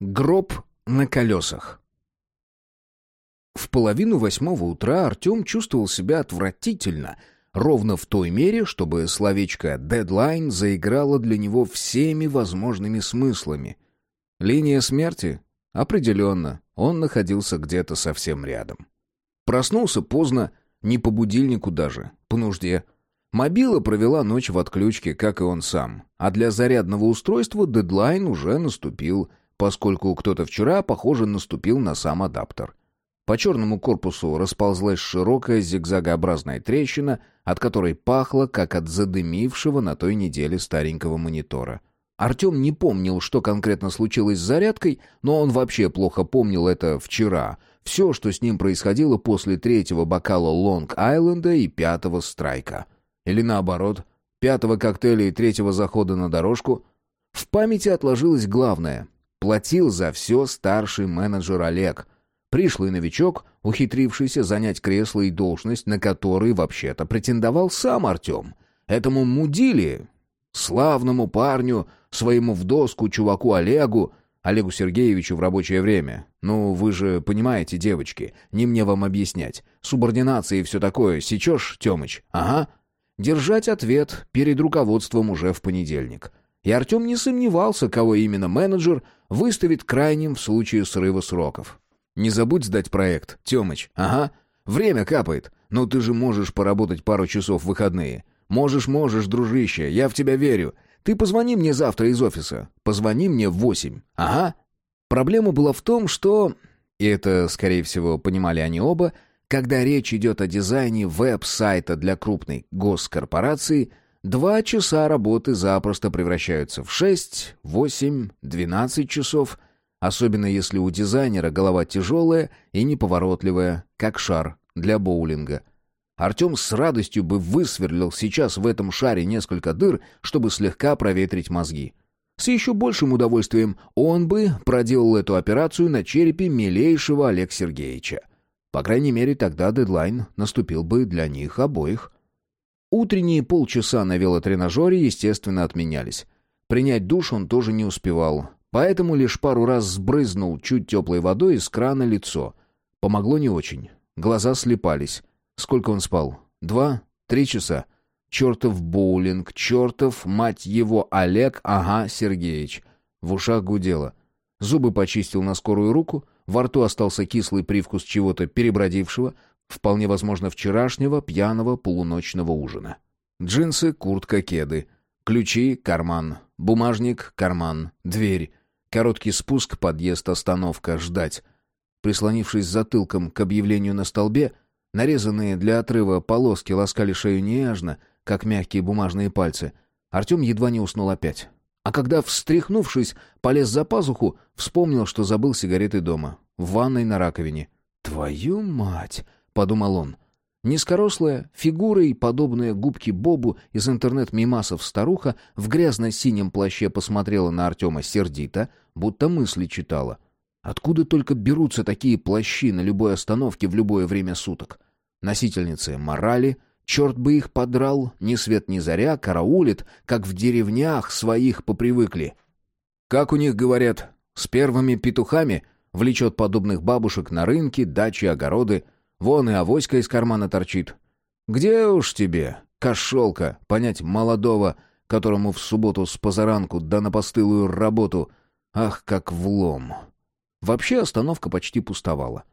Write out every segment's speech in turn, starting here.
Гроб на колесах. В половину восьмого утра Артем чувствовал себя отвратительно, ровно в той мере, чтобы словечко «дедлайн» заиграло для него всеми возможными смыслами. Линия смерти? Определенно, он находился где-то совсем рядом. Проснулся поздно, не по будильнику даже, по нужде. Мобила провела ночь в отключке, как и он сам, а для зарядного устройства дедлайн уже наступил – поскольку кто-то вчера, похоже, наступил на сам адаптер. По черному корпусу расползлась широкая зигзагообразная трещина, от которой пахло, как от задымившего на той неделе старенького монитора. Артем не помнил, что конкретно случилось с зарядкой, но он вообще плохо помнил это вчера. Все, что с ним происходило после третьего бокала Лонг-Айленда и пятого страйка. Или наоборот, пятого коктейля и третьего захода на дорожку. В памяти отложилось главное — Платил за все старший менеджер Олег. Пришлый новичок, ухитрившийся занять кресло и должность, на которые вообще-то претендовал сам Артем. Этому мудили, славному парню, своему в доску чуваку Олегу, Олегу Сергеевичу в рабочее время. Ну, вы же понимаете, девочки, не мне вам объяснять. Субординация и все такое, сечешь, Темыч? Ага. Держать ответ перед руководством уже в понедельник. И Артем не сомневался, кого именно менеджер выставит крайним в случае срыва сроков. «Не забудь сдать проект, Тёмыч. Ага. Время капает. Но ты же можешь поработать пару часов в выходные. Можешь, можешь, дружище, я в тебя верю. Ты позвони мне завтра из офиса. Позвони мне в восемь. Ага». Проблема была в том, что... И это, скорее всего, понимали они оба, когда речь идет о дизайне веб-сайта для крупной госкорпорации – Два часа работы запросто превращаются в шесть, восемь, двенадцать часов, особенно если у дизайнера голова тяжелая и неповоротливая, как шар для боулинга. Артем с радостью бы высверлил сейчас в этом шаре несколько дыр, чтобы слегка проветрить мозги. С еще большим удовольствием он бы проделал эту операцию на черепе милейшего Олега Сергеевича. По крайней мере, тогда дедлайн наступил бы для них обоих. Утренние полчаса на велотренажере, естественно, отменялись. Принять душ он тоже не успевал, поэтому лишь пару раз сбрызнул чуть теплой водой из крана лицо. Помогло не очень. Глаза слепались. Сколько он спал? Два? Три часа? Чертов боулинг, чертов, мать его, Олег, ага, Сергеевич. В ушах гудело. Зубы почистил на скорую руку, во рту остался кислый привкус чего-то перебродившего, Вполне возможно, вчерашнего пьяного полуночного ужина. Джинсы, куртка, кеды. Ключи, карман. Бумажник, карман. Дверь. Короткий спуск, подъезд, остановка, ждать. Прислонившись затылком к объявлению на столбе, нарезанные для отрыва полоски ласкали шею нежно, как мягкие бумажные пальцы. Артем едва не уснул опять. А когда, встряхнувшись, полез за пазуху, вспомнил, что забыл сигареты дома, в ванной на раковине. «Твою мать!» Подумал он. Низкорослая, фигурой, подобная губке Бобу из интернет-мимасов старуха, в грязно-синем плаще посмотрела на Артема сердито, будто мысли читала. Откуда только берутся такие плащи на любой остановке в любое время суток? Носительницы морали, черт бы их подрал, ни свет ни заря, караулит, как в деревнях своих попривыкли. Как у них говорят, с первыми петухами влечет подобных бабушек на рынки, дачи, огороды — Вон и авоська из кармана торчит. Где уж тебе, кошелка, понять молодого, которому в субботу с позаранку да на постылую работу. Ах, как влом. Вообще остановка почти пустовала.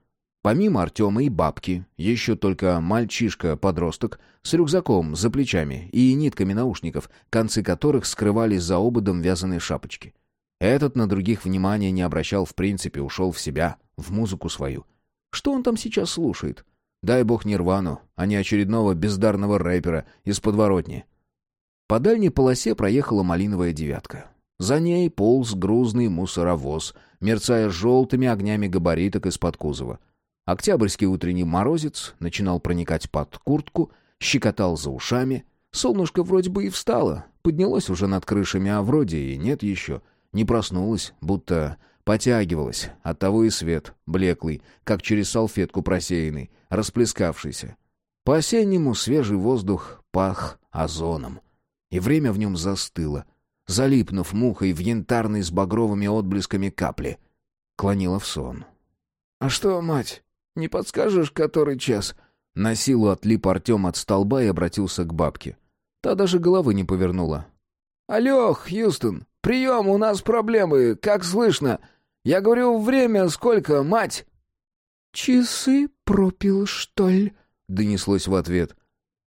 Помимо Артема и бабки, еще только мальчишка-подросток с рюкзаком за плечами и нитками наушников, концы которых скрывались за ободом вязаной шапочки. Этот на других внимания не обращал в принципе, ушел в себя, в музыку свою. Что он там сейчас слушает? Дай бог Нирвану, а не очередного бездарного рэпера из подворотни. По дальней полосе проехала малиновая девятка. За ней полз грузный мусоровоз, мерцая желтыми огнями габариток из-под кузова. Октябрьский утренний морозец начинал проникать под куртку, щекотал за ушами. Солнышко вроде бы и встало, поднялось уже над крышами, а вроде и нет еще. Не проснулось, будто Потягивалась, оттого и свет, блеклый, как через салфетку просеянный, расплескавшийся. По-осеннему свежий воздух пах озоном. И время в нем застыло, залипнув мухой в янтарной с багровыми отблесками капли. клонила в сон. «А что, мать, не подскажешь, который час?» На силу отлип Артем от столба и обратился к бабке. Та даже головы не повернула. «Алло, Хьюстон, прием, у нас проблемы, как слышно? Я говорю, время сколько, мать?» «Часы пропил, что ли?» — донеслось в ответ.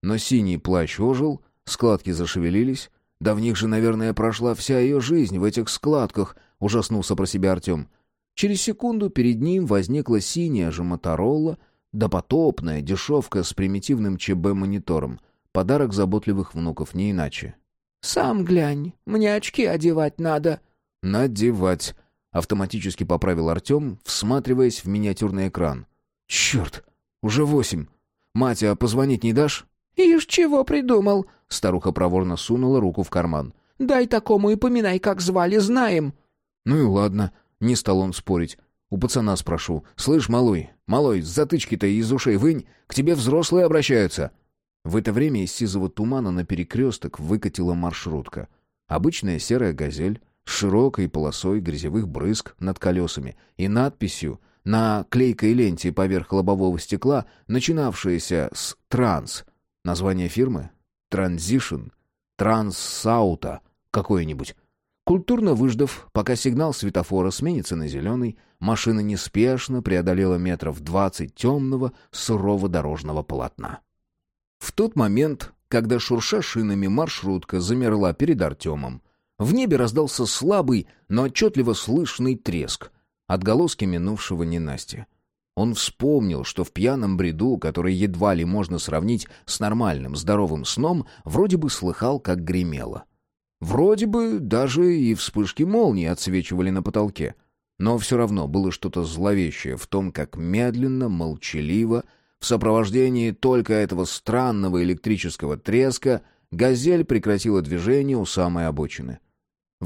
Но синий плащ ожил, складки зашевелились. Да в них же, наверное, прошла вся ее жизнь в этих складках, — ужаснулся про себя Артем. Через секунду перед ним возникла синяя же Моторолла, допотопная дешевка с примитивным ЧБ-монитором. Подарок заботливых внуков, не иначе. «Сам глянь, мне очки одевать надо». «Надевать», — автоматически поправил Артем, всматриваясь в миниатюрный экран. «Черт, уже восемь. Мать, а позвонить не дашь?» «Ишь, чего придумал?» Старуха проворно сунула руку в карман. «Дай такому и поминай, как звали, знаем». «Ну и ладно», — не стал он спорить. «У пацана спрошу. Слышь, малой, малой, затычки-то из ушей вынь, к тебе взрослые обращаются». В это время из сизого тумана на перекресток выкатила маршрутка. Обычная серая «Газель» широкой полосой грязевых брызг над колесами и надписью на клейкой ленте поверх лобового стекла, начинавшаяся с «Транс». Название фирмы? «Транзишн», «Транссаута» какое-нибудь. Культурно выждав, пока сигнал светофора сменится на зеленый, машина неспешно преодолела метров двадцать темного, сурово дорожного полотна. В тот момент, когда шурша шинами маршрутка замерла перед Артемом, в небе раздался слабый, но отчетливо слышный треск, отголоски минувшего ненастья. Он вспомнил, что в пьяном бреду, который едва ли можно сравнить с нормальным здоровым сном, вроде бы слыхал, как гремело. Вроде бы даже и вспышки молнии отсвечивали на потолке. Но все равно было что-то зловещее в том, как медленно, молчаливо в сопровождении только этого странного электрического треска «Газель» прекратила движение у самой обочины.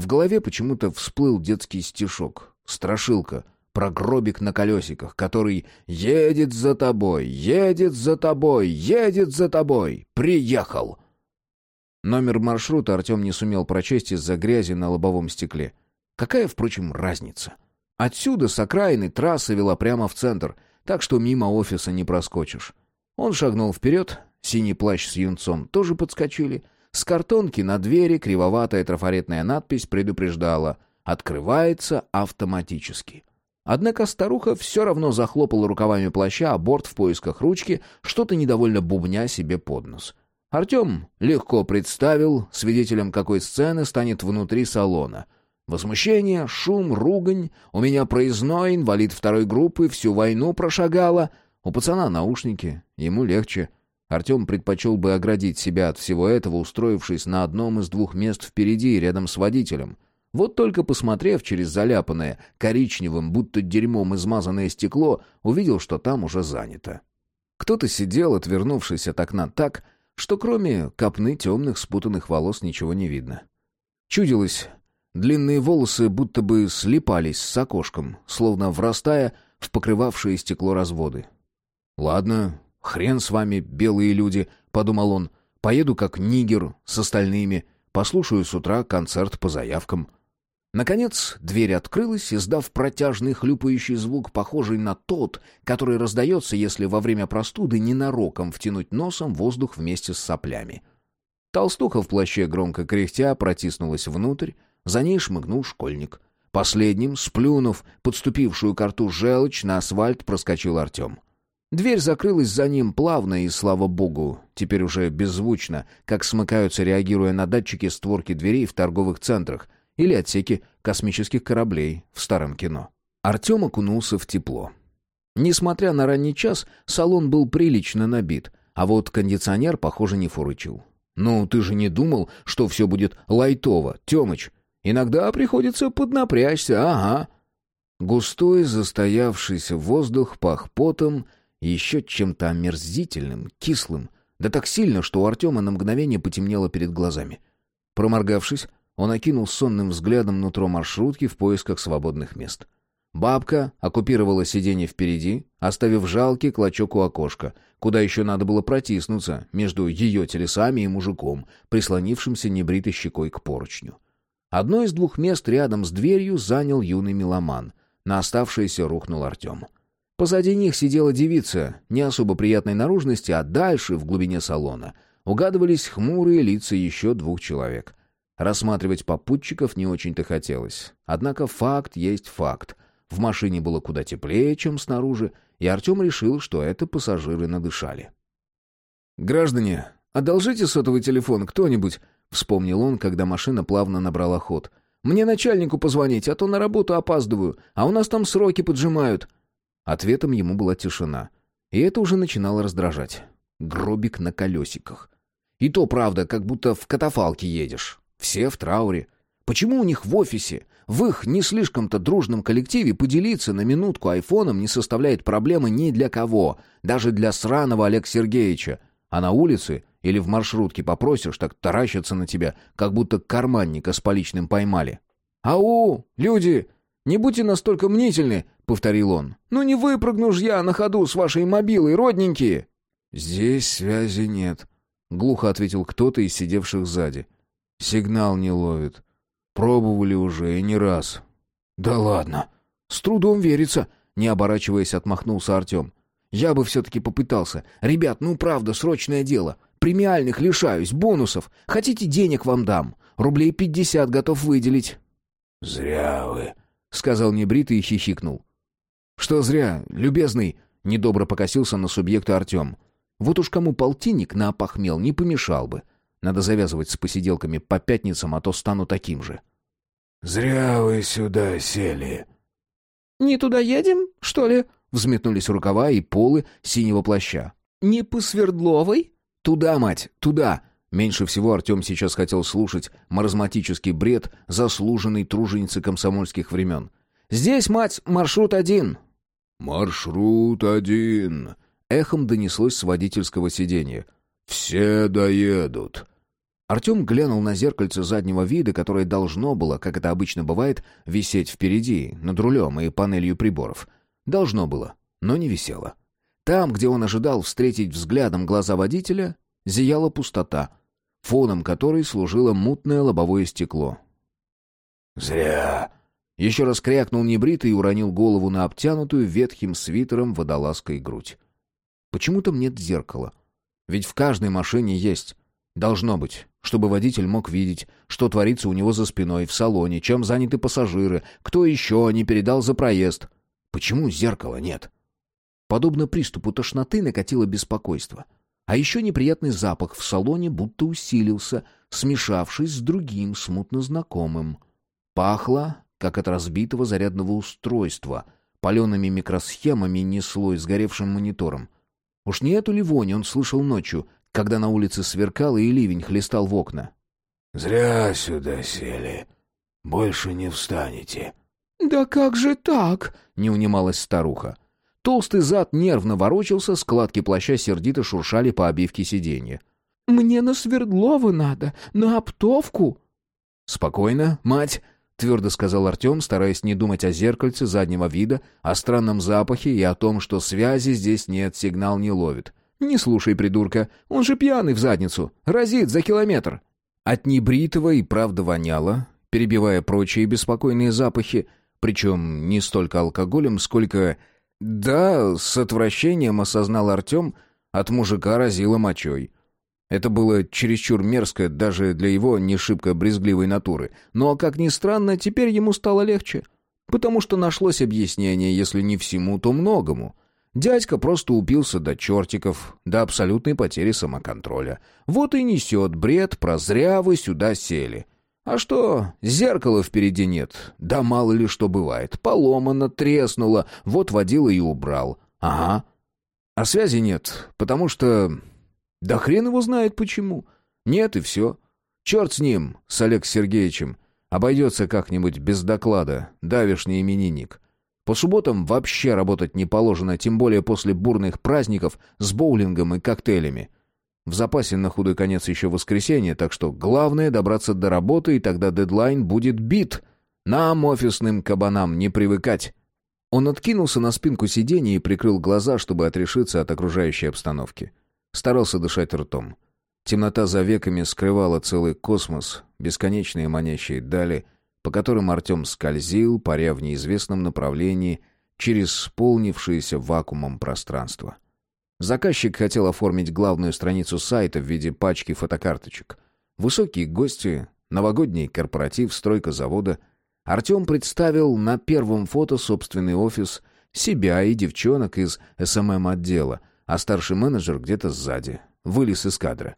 В голове почему-то всплыл детский стишок, страшилка, про гробик на колесиках, который «едет за тобой, едет за тобой, едет за тобой, приехал». Номер маршрута Артем не сумел прочесть из-за грязи на лобовом стекле. Какая, впрочем, разница? Отсюда с окраины трасса вела прямо в центр — так что мимо офиса не проскочишь. Он шагнул вперед, синий плащ с юнцом тоже подскочили. С картонки на двери кривоватая трафаретная надпись предупреждала «Открывается автоматически». Однако старуха все равно захлопала рукавами плаща, а борт в поисках ручки, что-то недовольно бубня себе под нос. Артем легко представил, свидетелем какой сцены станет внутри салона — Возмущение, шум, ругань. У меня проездной, инвалид второй группы, всю войну прошагала. У пацана наушники, ему легче. Артем предпочел бы оградить себя от всего этого, устроившись на одном из двух мест впереди, рядом с водителем. Вот только посмотрев через заляпанное, коричневым, будто дерьмом измазанное стекло, увидел, что там уже занято. Кто-то сидел, отвернувшись от окна так, что кроме копны темных спутанных волос ничего не видно. Чудилось, Длинные волосы будто бы слипались с окошком, словно врастая в покрывавшие стекло разводы. «Ладно, хрен с вами, белые люди», — подумал он. «Поеду как нигер с остальными, послушаю с утра концерт по заявкам». Наконец дверь открылась, издав протяжный хлюпающий звук, похожий на тот, который раздается, если во время простуды ненароком втянуть носом воздух вместе с соплями. Толстуха в плаще громко кряхтя протиснулась внутрь, за ней шмыгнул школьник. Последним, сплюнув подступившую к рту желчь, на асфальт проскочил Артем. Дверь закрылась за ним плавно и, слава богу, теперь уже беззвучно, как смыкаются, реагируя на датчики створки дверей в торговых центрах или отсеки космических кораблей в старом кино. Артем окунулся в тепло. Несмотря на ранний час, салон был прилично набит, а вот кондиционер, похоже, не фурычил. «Ну, ты же не думал, что все будет лайтово, Темыч?» Иногда приходится поднапрячься, ага». Густой застоявшийся воздух пах потом еще чем-то омерзительным, кислым, да так сильно, что у Артема на мгновение потемнело перед глазами. Проморгавшись, он окинул сонным взглядом нутро маршрутки в поисках свободных мест. Бабка оккупировала сиденье впереди, оставив жалкий клочок у окошка, куда еще надо было протиснуться между ее телесами и мужиком, прислонившимся небритой щекой к поручню. Одно из двух мест рядом с дверью занял юный меломан. На оставшееся рухнул Артем. Позади них сидела девица, не особо приятной наружности, а дальше, в глубине салона, угадывались хмурые лица еще двух человек. Рассматривать попутчиков не очень-то хотелось. Однако факт есть факт. В машине было куда теплее, чем снаружи, и Артем решил, что это пассажиры надышали. «Граждане, одолжите сотовый телефон кто-нибудь», — вспомнил он, когда машина плавно набрала ход. «Мне начальнику позвонить, а то на работу опаздываю, а у нас там сроки поджимают». Ответом ему была тишина. И это уже начинало раздражать. Гробик на колесиках. И то, правда, как будто в катафалке едешь. Все в трауре. Почему у них в офисе, в их не слишком-то дружном коллективе поделиться на минутку айфоном не составляет проблемы ни для кого, даже для сраного Олега Сергеевича. А на улице или в маршрутке попросишь, так таращатся на тебя, как будто карманника с поличным поймали. «Ау, люди, не будьте настолько мнительны», — повторил он. «Ну не выпрыгну ж я на ходу с вашей мобилой, родненькие!» «Здесь связи нет», — глухо ответил кто-то из сидевших сзади. Сигнал не ловит. Пробовали уже и не раз. Да ладно. С трудом верится, не оборачиваясь, отмахнулся Артем. Я бы все-таки попытался. Ребят, ну правда, срочное дело. Премиальных лишаюсь, бонусов. Хотите, денег вам дам. Рублей пятьдесят готов выделить. «Зря вы», — сказал небритый и хихикнул. «Что зря, любезный?» — недобро покосился на субъекта Артем. «Вот уж кому полтинник на опохмел не помешал бы. Надо завязывать с посиделками по пятницам, а то стану таким же. «Зря вы сюда сели». «Не туда едем, что ли?» Взметнулись рукава и полы синего плаща. «Не по Свердловой?» «Туда, мать, туда!» Меньше всего Артем сейчас хотел слушать маразматический бред заслуженной труженицы комсомольских времен. «Здесь, мать, маршрут один!» «Маршрут один!» Эхом донеслось с водительского сиденья. «Все доедут». Артем глянул на зеркальце заднего вида, которое должно было, как это обычно бывает, висеть впереди, над рулем и панелью приборов. Должно было, но не висело. Там, где он ожидал встретить взглядом глаза водителя, зияла пустота, фоном которой служило мутное лобовое стекло. «Зря!» Еще раз крякнул небритый и уронил голову на обтянутую ветхим свитером водолазкой грудь. Почему там нет зеркала? Ведь в каждой машине есть. Должно быть, чтобы водитель мог видеть, что творится у него за спиной, в салоне, чем заняты пассажиры, кто еще не передал за проезд. Почему зеркала нет? Подобно приступу тошноты накатило беспокойство. А еще неприятный запах в салоне будто усилился, смешавшись с другим смутно знакомым. Пахло, как от разбитого зарядного устройства, палеными микросхемами несло и сгоревшим монитором. Уж не эту ли вонь он слышал ночью, когда на улице сверкало и ливень хлестал в окна? «Зря сюда сели. Больше не встанете». «Да как же так?» — не унималась старуха. Толстый зад нервно ворочался, складки плаща сердито шуршали по обивке сиденья. «Мне на Свердлова надо, на оптовку». «Спокойно, мать», твердо сказал Артем, стараясь не думать о зеркальце заднего вида, о странном запахе и о том, что связи здесь нет, сигнал не ловит. «Не слушай, придурка, он же пьяный в задницу, разит за километр». От небритого и правда воняло, перебивая прочие беспокойные запахи, причем не столько алкоголем, сколько... Да, с отвращением осознал Артем, от мужика разило мочой. Это было чересчур мерзко даже для его не шибко брезгливой натуры. Но, как ни странно, теперь ему стало легче. Потому что нашлось объяснение, если не всему, то многому. Дядька просто упился до чертиков, до абсолютной потери самоконтроля. Вот и несет бред про зря вы сюда сели. А что, зеркала впереди нет. Да мало ли что бывает. Поломано, треснуло, вот водила и убрал. Ага. А связи нет, потому что да хрен его знает почему. Нет и все. Черт с ним, с Олег Сергеевичем. Обойдется как-нибудь без доклада, давишний именинник. По субботам вообще работать не положено, тем более после бурных праздников с боулингом и коктейлями. В запасе на худой конец еще воскресенье, так что главное добраться до работы, и тогда дедлайн будет бит. Нам, офисным кабанам, не привыкать. Он откинулся на спинку сиденья и прикрыл глаза, чтобы отрешиться от окружающей обстановки. Старался дышать ртом. Темнота за веками скрывала целый космос, бесконечные манящие дали, по которым Артем скользил, паря в неизвестном направлении через сполнившееся вакуумом пространство. Заказчик хотел оформить главную страницу сайта в виде пачки фотокарточек. Высокие гости, новогодний корпоратив, стройка завода. Артем представил на первом фото собственный офис, себя и девчонок из СММ-отдела, а старший менеджер где-то сзади. Вылез из кадра.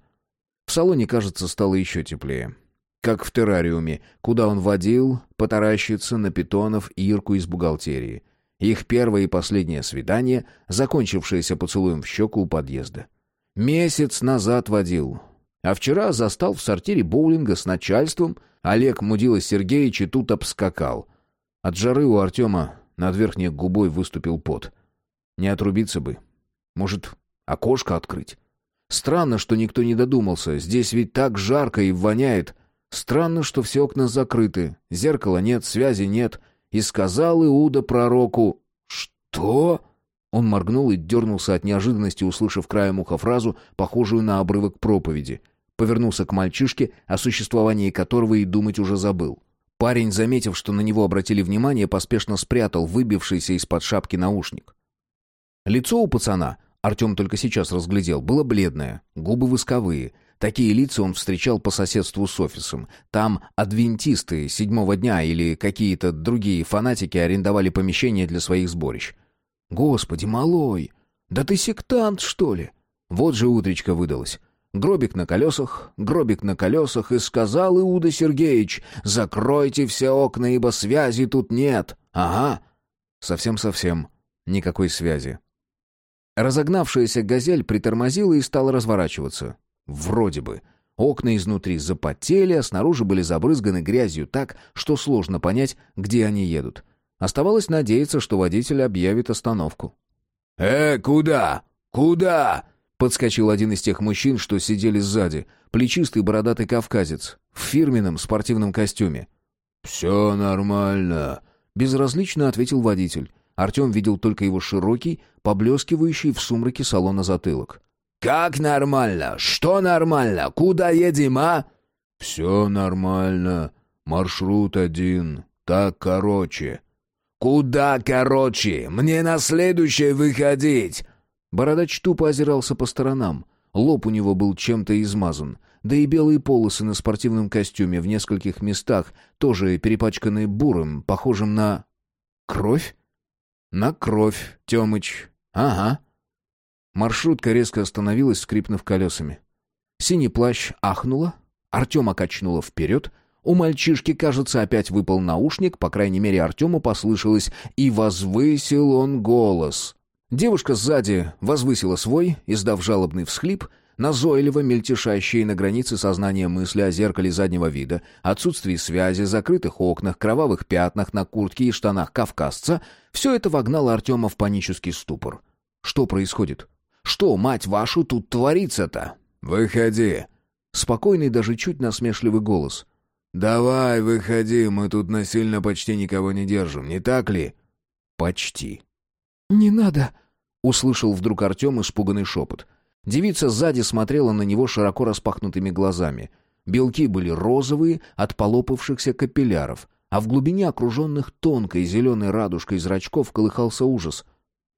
В салоне, кажется, стало еще теплее. Как в террариуме, куда он водил потаращиться на питонов Ирку из бухгалтерии. Их первое и последнее свидание, закончившееся поцелуем в щеку у подъезда. Месяц назад водил. А вчера застал в сортире боулинга с начальством. Олег Мудила Сергеевич и тут обскакал. От жары у Артема над верхней губой выступил пот. Не отрубиться бы. Может, окошко открыть? Странно, что никто не додумался. Здесь ведь так жарко и воняет. Странно, что все окна закрыты. Зеркала нет, связи нет. И сказал Иуда пророку «Что?» Он моргнул и дернулся от неожиданности, услышав краем уха фразу, похожую на обрывок проповеди. Повернулся к мальчишке, о существовании которого и думать уже забыл. Парень, заметив, что на него обратили внимание, поспешно спрятал выбившийся из-под шапки наушник. Лицо у пацана Артем только сейчас разглядел, было бледное, губы восковые. Такие лица он встречал по соседству с офисом. Там адвентисты седьмого дня или какие-то другие фанатики арендовали помещение для своих сборищ. «Господи, малой! Да ты сектант, что ли?» Вот же утречка выдалась. Гробик на колесах, гробик на колесах, и сказал Иуда Сергеевич, «Закройте все окна, ибо связи тут нет». Ага. Совсем-совсем никакой связи. Разогнавшаяся газель притормозила и стала разворачиваться. Вроде бы. Окна изнутри запотели, а снаружи были забрызганы грязью так, что сложно понять, где они едут. Оставалось надеяться, что водитель объявит остановку. «Э, куда? Куда?» Подскочил один из тех мужчин, что сидели сзади. Плечистый бородатый кавказец. В фирменном спортивном костюме. «Все нормально», — безразлично ответил водитель. Артем видел только его широкий, поблескивающий в сумраке салона затылок. «Как нормально? Что нормально? Куда едем, а?» «Все нормально. Маршрут один. Так короче». «Куда короче? Мне на следующее выходить!» Бородач тупо озирался по сторонам. Лоб у него был чем-то измазан. Да и белые полосы на спортивном костюме в нескольких местах, тоже перепачканные бурым, похожим на... Кровь? «На кровь, Тёмыч. Ага». Маршрутка резко остановилась, скрипнув колесами. Синий плащ ахнула, Артема качнуло вперед. У мальчишки, кажется, опять выпал наушник, по крайней мере, Артему послышалось, и возвысил он голос. Девушка сзади возвысила свой, издав жалобный всхлип — назойливо мельтешащие на границе сознания мысли о зеркале заднего вида, отсутствии связи, закрытых окнах, кровавых пятнах на куртке и штанах кавказца, все это вогнало Артема в панический ступор. Что происходит? Что, мать вашу, тут творится-то? «Выходи!» Спокойный, даже чуть насмешливый голос. «Давай, выходи, мы тут насильно почти никого не держим, не так ли?» «Почти». «Не надо!» — услышал вдруг Артем испуганный шепот. Девица сзади смотрела на него широко распахнутыми глазами. Белки были розовые от полопавшихся капилляров, а в глубине окруженных тонкой зеленой радужкой зрачков колыхался ужас.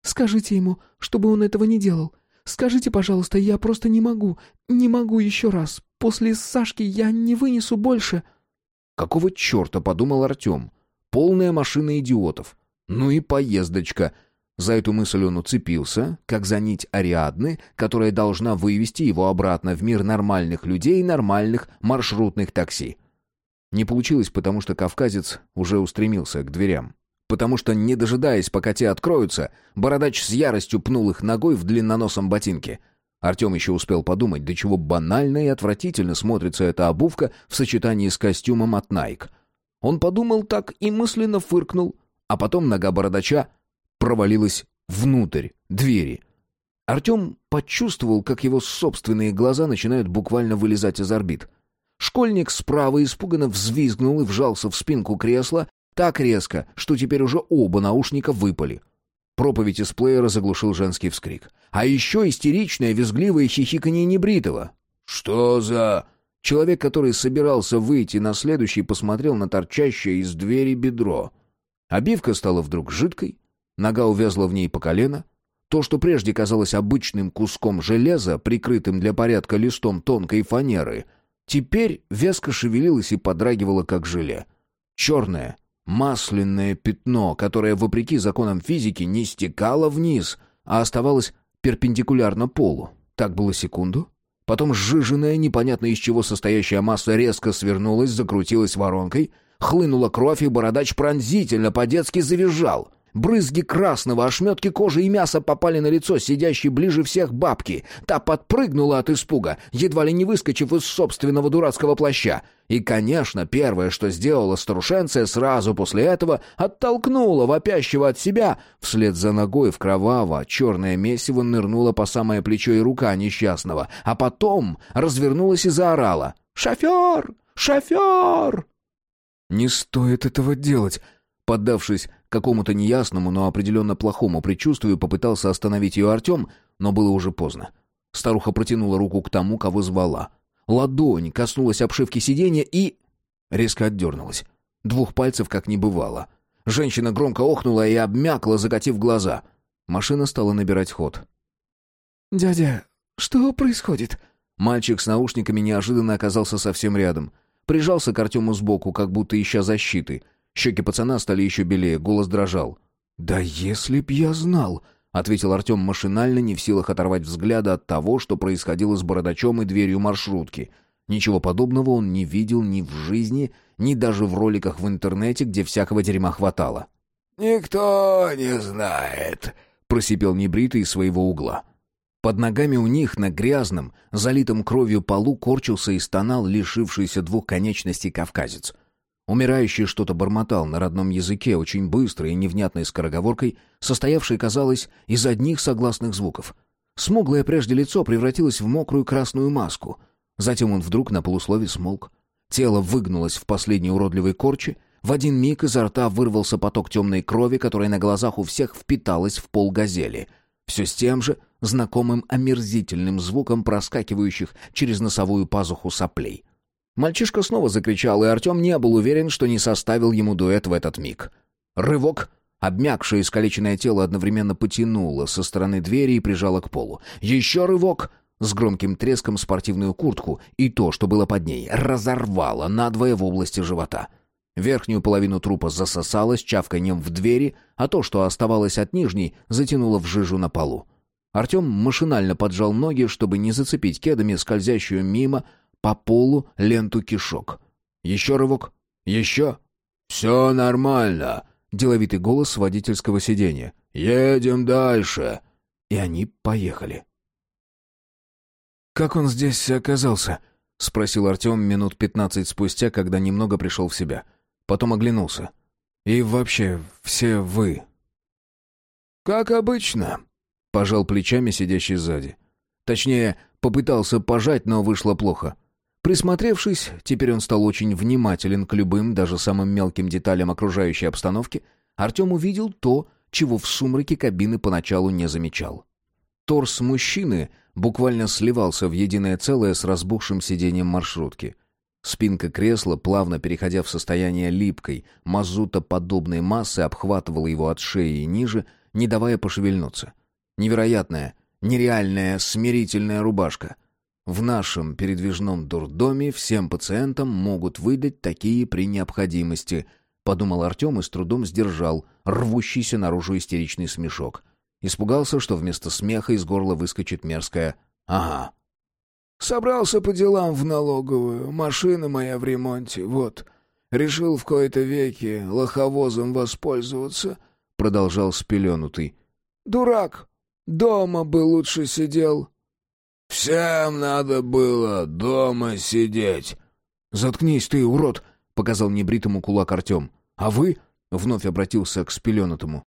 «Скажите ему, чтобы он этого не делал. Скажите, пожалуйста, я просто не могу, не могу еще раз. После Сашки я не вынесу больше». «Какого черта?» — подумал Артем. «Полная машина идиотов. Ну и поездочка. За эту мысль он уцепился, как за нить Ариадны, которая должна вывести его обратно в мир нормальных людей и нормальных маршрутных такси. Не получилось, потому что кавказец уже устремился к дверям. Потому что, не дожидаясь, пока те откроются, бородач с яростью пнул их ногой в длинноносом ботинке. Артем еще успел подумать, до чего банально и отвратительно смотрится эта обувка в сочетании с костюмом от Nike. Он подумал так и мысленно фыркнул, а потом нога бородача провалилась внутрь двери. Артем почувствовал, как его собственные глаза начинают буквально вылезать из орбит. Школьник справа испуганно взвизгнул и вжался в спинку кресла так резко, что теперь уже оба наушника выпали. Проповедь из плеера заглушил женский вскрик. А еще истеричное, визгливое хихиканье небритого. «Что за...» Человек, который собирался выйти на следующий, посмотрел на торчащее из двери бедро. Обивка стала вдруг жидкой, нога увязла в ней по колено. То, что прежде казалось обычным куском железа, прикрытым для порядка листом тонкой фанеры, теперь вязко шевелилось и подрагивало, как желе. Черное, масляное пятно, которое, вопреки законам физики, не стекало вниз, а оставалось перпендикулярно полу. Так было секунду, Потом сжиженная, непонятно из чего состоящая масса резко свернулась, закрутилась воронкой, хлынула кровь, и бородач пронзительно по-детски завизжал. Брызги красного, ошметки кожи и мяса попали на лицо сидящей ближе всех бабки. Та подпрыгнула от испуга, едва ли не выскочив из собственного дурацкого плаща. И, конечно, первое, что сделала старушенция, сразу после этого оттолкнула вопящего от себя. Вслед за ногой в кроваво черное месиво нырнуло по самое плечо и рука несчастного, а потом развернулась и заорала. «Шофер! Шофер!» «Не стоит этого делать!» Поддавшись какому-то неясному, но определенно плохому предчувствию, попытался остановить ее Артем, но было уже поздно. Старуха протянула руку к тому, кого звала. Ладонь коснулась обшивки сиденья и... резко отдернулась. Двух пальцев как не бывало. Женщина громко охнула и обмякла, закатив глаза. Машина стала набирать ход. «Дядя, что происходит?» Мальчик с наушниками неожиданно оказался совсем рядом. Прижался к Артему сбоку, как будто ища защиты — Щеки пацана стали еще белее, голос дрожал. «Да если б я знал!» — ответил Артем машинально, не в силах оторвать взгляда от того, что происходило с бородачом и дверью маршрутки. Ничего подобного он не видел ни в жизни, ни даже в роликах в интернете, где всякого дерьма хватало. «Никто не знает», — просипел небритый из своего угла. Под ногами у них на грязном, залитом кровью полу корчился и стонал лишившийся двух конечностей кавказец. Умирающий что-то бормотал на родном языке, очень быстрой и невнятной скороговоркой, состоявшей, казалось, из одних согласных звуков. Смуглое прежде лицо превратилось в мокрую красную маску. Затем он вдруг на полуслове смолк. Тело выгнулось в последней уродливой корче. В один миг изо рта вырвался поток темной крови, которая на глазах у всех впиталась в пол газели. Все с тем же знакомым омерзительным звуком проскакивающих через носовую пазуху соплей. Мальчишка снова закричал, и Артем не был уверен, что не составил ему дуэт в этот миг. Рывок. Обмякшее искалеченное тело одновременно потянуло со стороны двери и прижало к полу. Еще рывок. С громким треском спортивную куртку и то, что было под ней, разорвало надвое в области живота. Верхнюю половину трупа засосало с чавканьем в двери, а то, что оставалось от нижней, затянуло в жижу на полу. Артем машинально поджал ноги, чтобы не зацепить кедами скользящую мимо по полу ленту кишок. Еще рывок. Еще. «Все нормально», — деловитый голос с водительского сиденья. «Едем дальше». И они поехали. «Как он здесь оказался?» — спросил Артем минут пятнадцать спустя, когда немного пришел в себя. Потом оглянулся. «И вообще, все вы...» «Как обычно», — пожал плечами сидящий сзади. Точнее, попытался пожать, но вышло плохо. Присмотревшись, теперь он стал очень внимателен к любым, даже самым мелким деталям окружающей обстановки, Артем увидел то, чего в сумраке кабины поначалу не замечал. Торс мужчины буквально сливался в единое целое с разбухшим сиденьем маршрутки. Спинка кресла, плавно переходя в состояние липкой, мазутоподобной массы, обхватывала его от шеи и ниже, не давая пошевельнуться. Невероятная, нереальная смирительная рубашка — в нашем передвижном дурдоме всем пациентам могут выдать такие при необходимости, подумал Артем и с трудом сдержал рвущийся наружу истеричный смешок. Испугался, что вместо смеха из горла выскочит мерзкое «Ага». «Собрался по делам в налоговую, машина моя в ремонте, вот. Решил в кои-то веки лоховозом воспользоваться», — продолжал спеленутый. «Дурак, дома бы лучше сидел». «Всем надо было дома сидеть». «Заткнись ты, урод!» — показал небритому кулак Артем. «А вы?» — вновь обратился к спеленутому.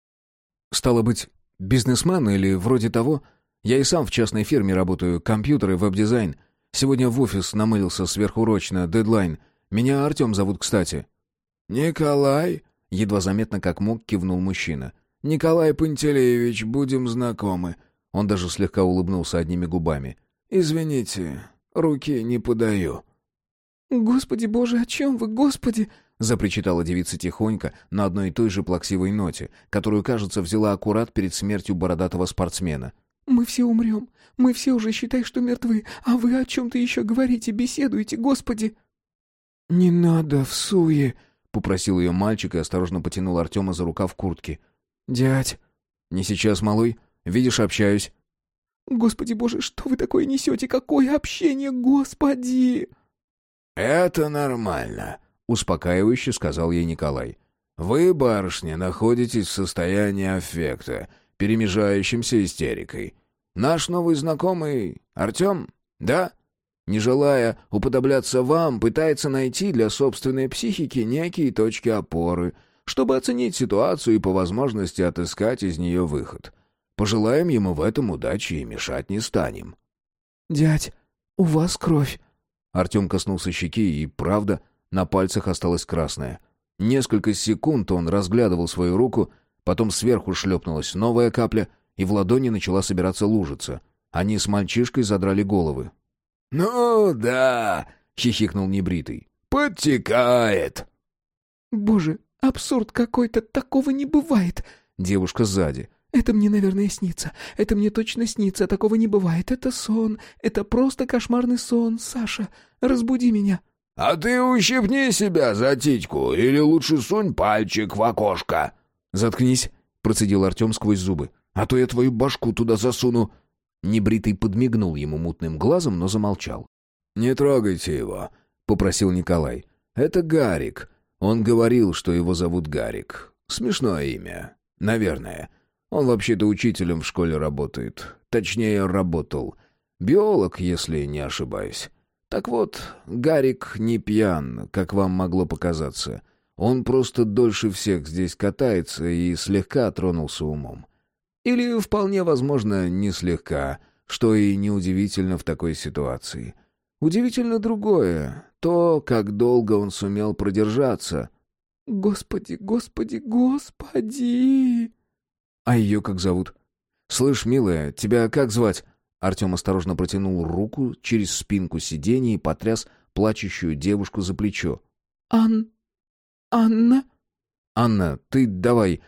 «Стало быть, бизнесмен или вроде того? Я и сам в частной фирме работаю, компьютеры, веб-дизайн. Сегодня в офис намылился сверхурочно, дедлайн. Меня Артем зовут, кстати». «Николай?» — едва заметно как мог кивнул мужчина. «Николай Пантелеевич, будем знакомы». Он даже слегка улыбнулся одними губами. «Извините, руки не подаю». «Господи боже, о чем вы, Господи?» запричитала девица тихонько на одной и той же плаксивой ноте, которую, кажется, взяла аккурат перед смертью бородатого спортсмена. «Мы все умрем. Мы все уже считай, что мертвы. А вы о чем-то еще говорите, беседуете, Господи!» «Не надо в суе!» — попросил ее мальчик и осторожно потянул Артема за рукав куртки. «Дядь!» «Не сейчас, малой. Видишь, общаюсь». «Господи боже, что вы такое несете? Какое общение, Господи!» «Это нормально», — успокаивающе сказал ей Николай. «Вы, барышня, находитесь в состоянии аффекта, перемежающимся истерикой. Наш новый знакомый Артем, да?» Не желая уподобляться вам, пытается найти для собственной психики некие точки опоры, чтобы оценить ситуацию и по возможности отыскать из нее выход. Пожелаем ему в этом удачи и мешать не станем. «Дядь, у вас кровь». Артем коснулся щеки, и, правда, на пальцах осталась красная. Несколько секунд он разглядывал свою руку, потом сверху шлепнулась новая капля, и в ладони начала собираться лужица. Они с мальчишкой задрали головы. «Ну да», — хихикнул небритый, — «подтекает». «Боже, абсурд какой-то, такого не бывает!» Девушка сзади. «Это мне, наверное, снится. Это мне точно снится, такого не бывает. Это сон. Это просто кошмарный сон. Саша, разбуди меня». «А ты ущипни себя за титьку, или лучше сунь пальчик в окошко». «Заткнись», — процедил Артем сквозь зубы. «А то я твою башку туда засуну». Небритый подмигнул ему мутным глазом, но замолчал. «Не трогайте его», — попросил Николай. «Это Гарик. Он говорил, что его зовут Гарик. Смешное имя. Наверное. Он вообще-то учителем в школе работает. Точнее, работал. Биолог, если не ошибаюсь. Так вот, Гарик не пьян, как вам могло показаться. Он просто дольше всех здесь катается и слегка тронулся умом. Или, вполне возможно, не слегка, что и неудивительно в такой ситуации. Удивительно другое, то, как долго он сумел продержаться. «Господи, господи, господи!» «А ее как зовут?» «Слышь, милая, тебя как звать?» Артем осторожно протянул руку через спинку сиденья и потряс плачущую девушку за плечо. «Ан... Анна?» «Анна, ты давай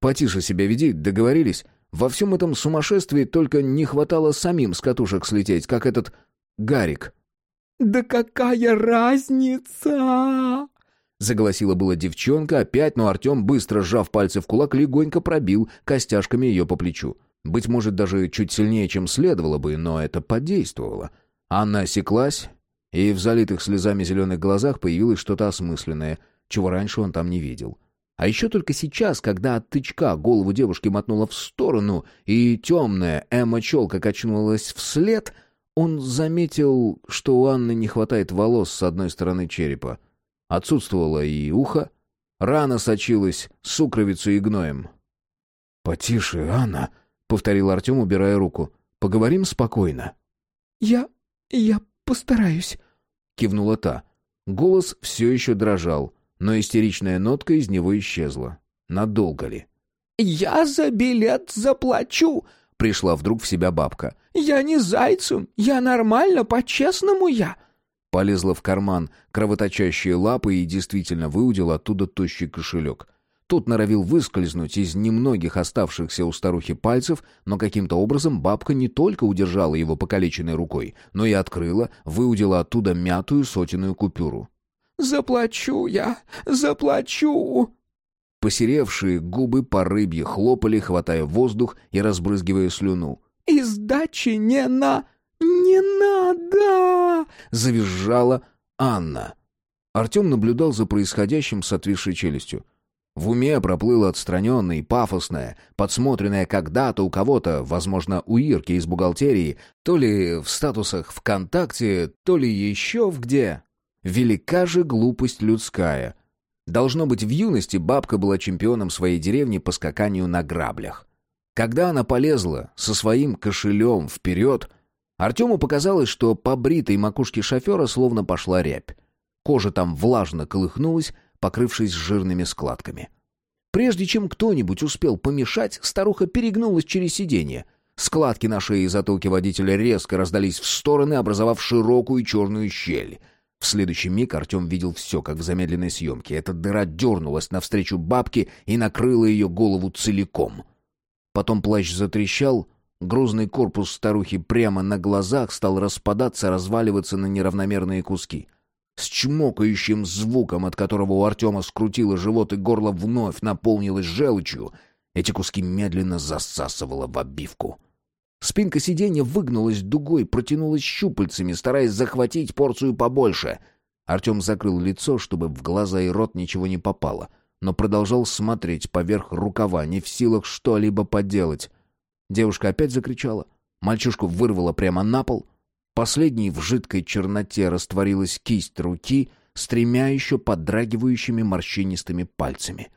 потише себя веди, договорились? Во всем этом сумасшествии только не хватало самим с катушек слететь, как этот Гарик». «Да какая разница?» Заголосила была девчонка опять, но Артем, быстро сжав пальцы в кулак, легонько пробил костяшками ее по плечу. Быть может, даже чуть сильнее, чем следовало бы, но это подействовало. Анна осеклась, и в залитых слезами зеленых глазах появилось что-то осмысленное, чего раньше он там не видел. А еще только сейчас, когда от тычка голову девушки мотнула в сторону, и темная Эмма-челка качнулась вслед, он заметил, что у Анны не хватает волос с одной стороны черепа. Отсутствовало и ухо, рана сочилась сукровицей и гноем. «Потише, Анна!» — повторил Артем, убирая руку. «Поговорим спокойно». «Я... я постараюсь», — кивнула та. Голос все еще дрожал, но истеричная нотка из него исчезла. Надолго ли? «Я за билет заплачу!» — пришла вдруг в себя бабка. «Я не зайцем, я нормально, по-честному я!» Полезла в карман кровоточащие лапы и действительно выудила оттуда тощий кошелек. Тот норовил выскользнуть из немногих оставшихся у старухи пальцев, но каким-то образом бабка не только удержала его покалеченной рукой, но и открыла, выудила оттуда мятую сотенную купюру. «Заплачу я, заплачу!» Посеревшие губы по рыбье хлопали, хватая воздух и разбрызгивая слюну. «И сдачи не на... не надо!» — завизжала Анна. Артем наблюдал за происходящим с отвисшей челюстью. В уме проплыло отстраненное и пафосное, подсмотренное когда-то у кого-то, возможно, у Ирки из бухгалтерии, то ли в статусах ВКонтакте, то ли еще в где. Велика же глупость людская. Должно быть, в юности бабка была чемпионом своей деревни по скаканию на граблях. Когда она полезла со своим кошелем вперед, Артему показалось, что по бритой макушке шофера словно пошла рябь. Кожа там влажно колыхнулась, покрывшись жирными складками. Прежде чем кто-нибудь успел помешать, старуха перегнулась через сиденье. Складки на шее и затылке водителя резко раздались в стороны, образовав широкую черную щель. В следующий миг Артем видел все, как в замедленной съемке. Эта дыра дернулась навстречу бабке и накрыла ее голову целиком. Потом плащ затрещал, грузный корпус старухи прямо на глазах стал распадаться, разваливаться на неравномерные куски. С чмокающим звуком, от которого у Артема скрутило живот и горло вновь наполнилось желчью, эти куски медленно засасывало в обивку. Спинка сиденья выгнулась дугой, протянулась щупальцами, стараясь захватить порцию побольше. Артем закрыл лицо, чтобы в глаза и рот ничего не попало, но продолжал смотреть поверх рукава, не в силах что-либо поделать. Девушка опять закричала. Мальчишку вырвало прямо на пол. Последней в жидкой черноте растворилась кисть руки с тремя еще подрагивающими морщинистыми пальцами.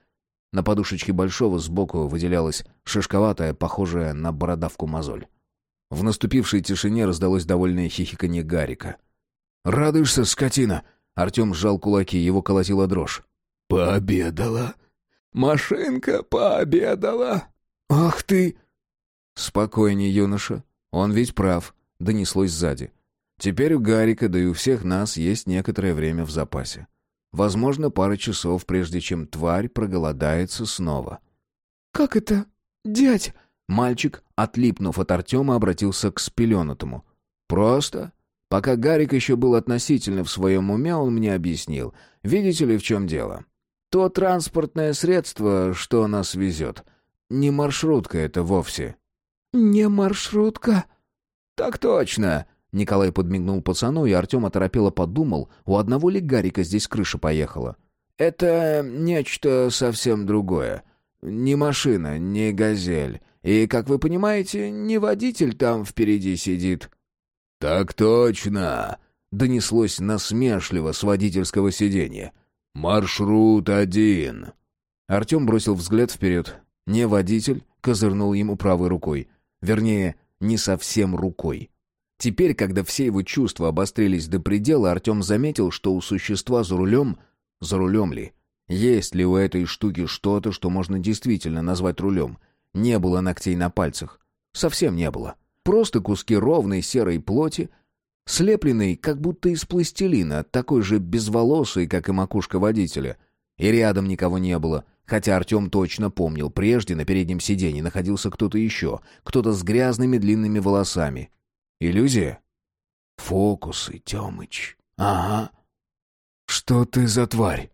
На подушечке большого сбоку выделялась шишковатая, похожая на бородавку мозоль. В наступившей тишине раздалось довольное хихиканье Гарика. «Радуешься, скотина?» Артем сжал кулаки, его колотила дрожь. «Пообедала! Машинка пообедала! Ах ты!» «Спокойнее, юноша. Он ведь прав», — донеслось сзади. «Теперь у Гарика, да и у всех нас есть некоторое время в запасе. Возможно, пара часов, прежде чем тварь проголодается снова. «Как это, дядь?» Мальчик, отлипнув от Артема, обратился к спеленутому. «Просто. Пока Гарик еще был относительно в своем уме, он мне объяснил. Видите ли, в чем дело? То транспортное средство, что нас везет. Не маршрутка это вовсе». «Не маршрутка?» «Так точно!» Николай подмигнул пацану, и Артем оторопело подумал, у одного ли Гарика здесь крыша поехала. «Это нечто совсем другое. Не машина, не газель. И, как вы понимаете, не водитель там впереди сидит». «Так точно!» — донеслось насмешливо с водительского сиденья. «Маршрут один!» Артем бросил взгляд вперед. Не водитель козырнул ему правой рукой. Вернее, не совсем рукой. Теперь, когда все его чувства обострились до предела, Артем заметил, что у существа за рулем... За рулем ли? Есть ли у этой штуки что-то, что можно действительно назвать рулем? Не было ногтей на пальцах. Совсем не было. Просто куски ровной серой плоти, слепленной как будто из пластилина, такой же безволосый, как и макушка водителя. И рядом никого не было, хотя Артем точно помнил, прежде на переднем сиденье находился кто-то еще, кто-то с грязными длинными волосами. Иллюзия? Фокусы, Тёмыч. Ага. Что ты за тварь?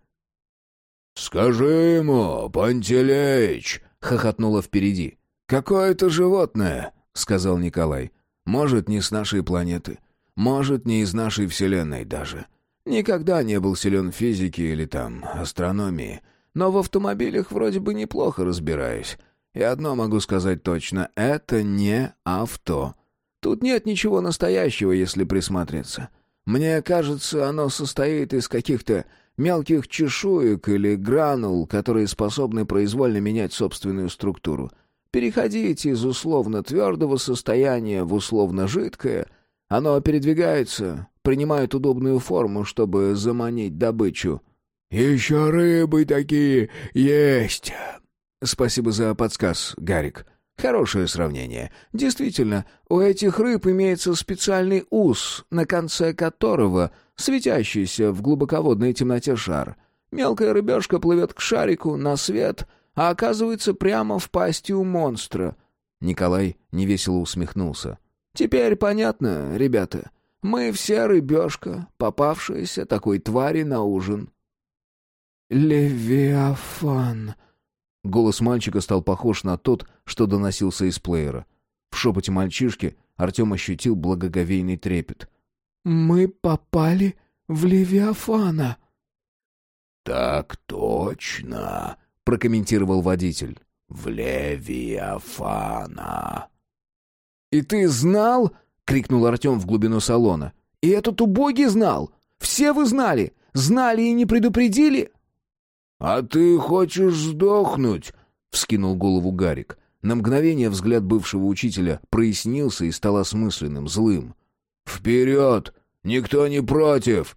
«Скажи ему, Пантелеич!» — хохотнуло впереди. «Какое-то животное!» — сказал Николай. «Может, не с нашей планеты. Может, не из нашей Вселенной даже. Никогда не был силен в физике или там астрономии. Но в автомобилях вроде бы неплохо разбираюсь. И одно могу сказать точно — это не авто. Тут нет ничего настоящего, если присмотреться. Мне кажется, оно состоит из каких-то мелких чешуек или гранул, которые способны произвольно менять собственную структуру. Переходить из условно твердого состояния в условно жидкое. Оно передвигается, принимает удобную форму, чтобы заманить добычу. «Еще рыбы такие есть!» «Спасибо за подсказ, Гарик. Хорошее сравнение. Действительно, у этих рыб имеется специальный ус, на конце которого светящийся в глубоководной темноте шар. Мелкая рыбешка плывет к шарику на свет, а оказывается прямо в пасти у монстра. Николай невесело усмехнулся. «Теперь понятно, ребята. Мы все рыбешка, попавшаяся такой твари на ужин». «Левиафан», Голос мальчика стал похож на тот, что доносился из плеера. В шепоте мальчишки Артем ощутил благоговейный трепет. «Мы попали в Левиафана». «Так точно», — прокомментировал водитель. «В Левиафана». «И ты знал?» — крикнул Артем в глубину салона. «И этот убогий знал! Все вы знали! Знали и не предупредили!» «А ты хочешь сдохнуть?» — вскинул голову Гарик. На мгновение взгляд бывшего учителя прояснился и стал осмысленным, злым. «Вперед! Никто не против!»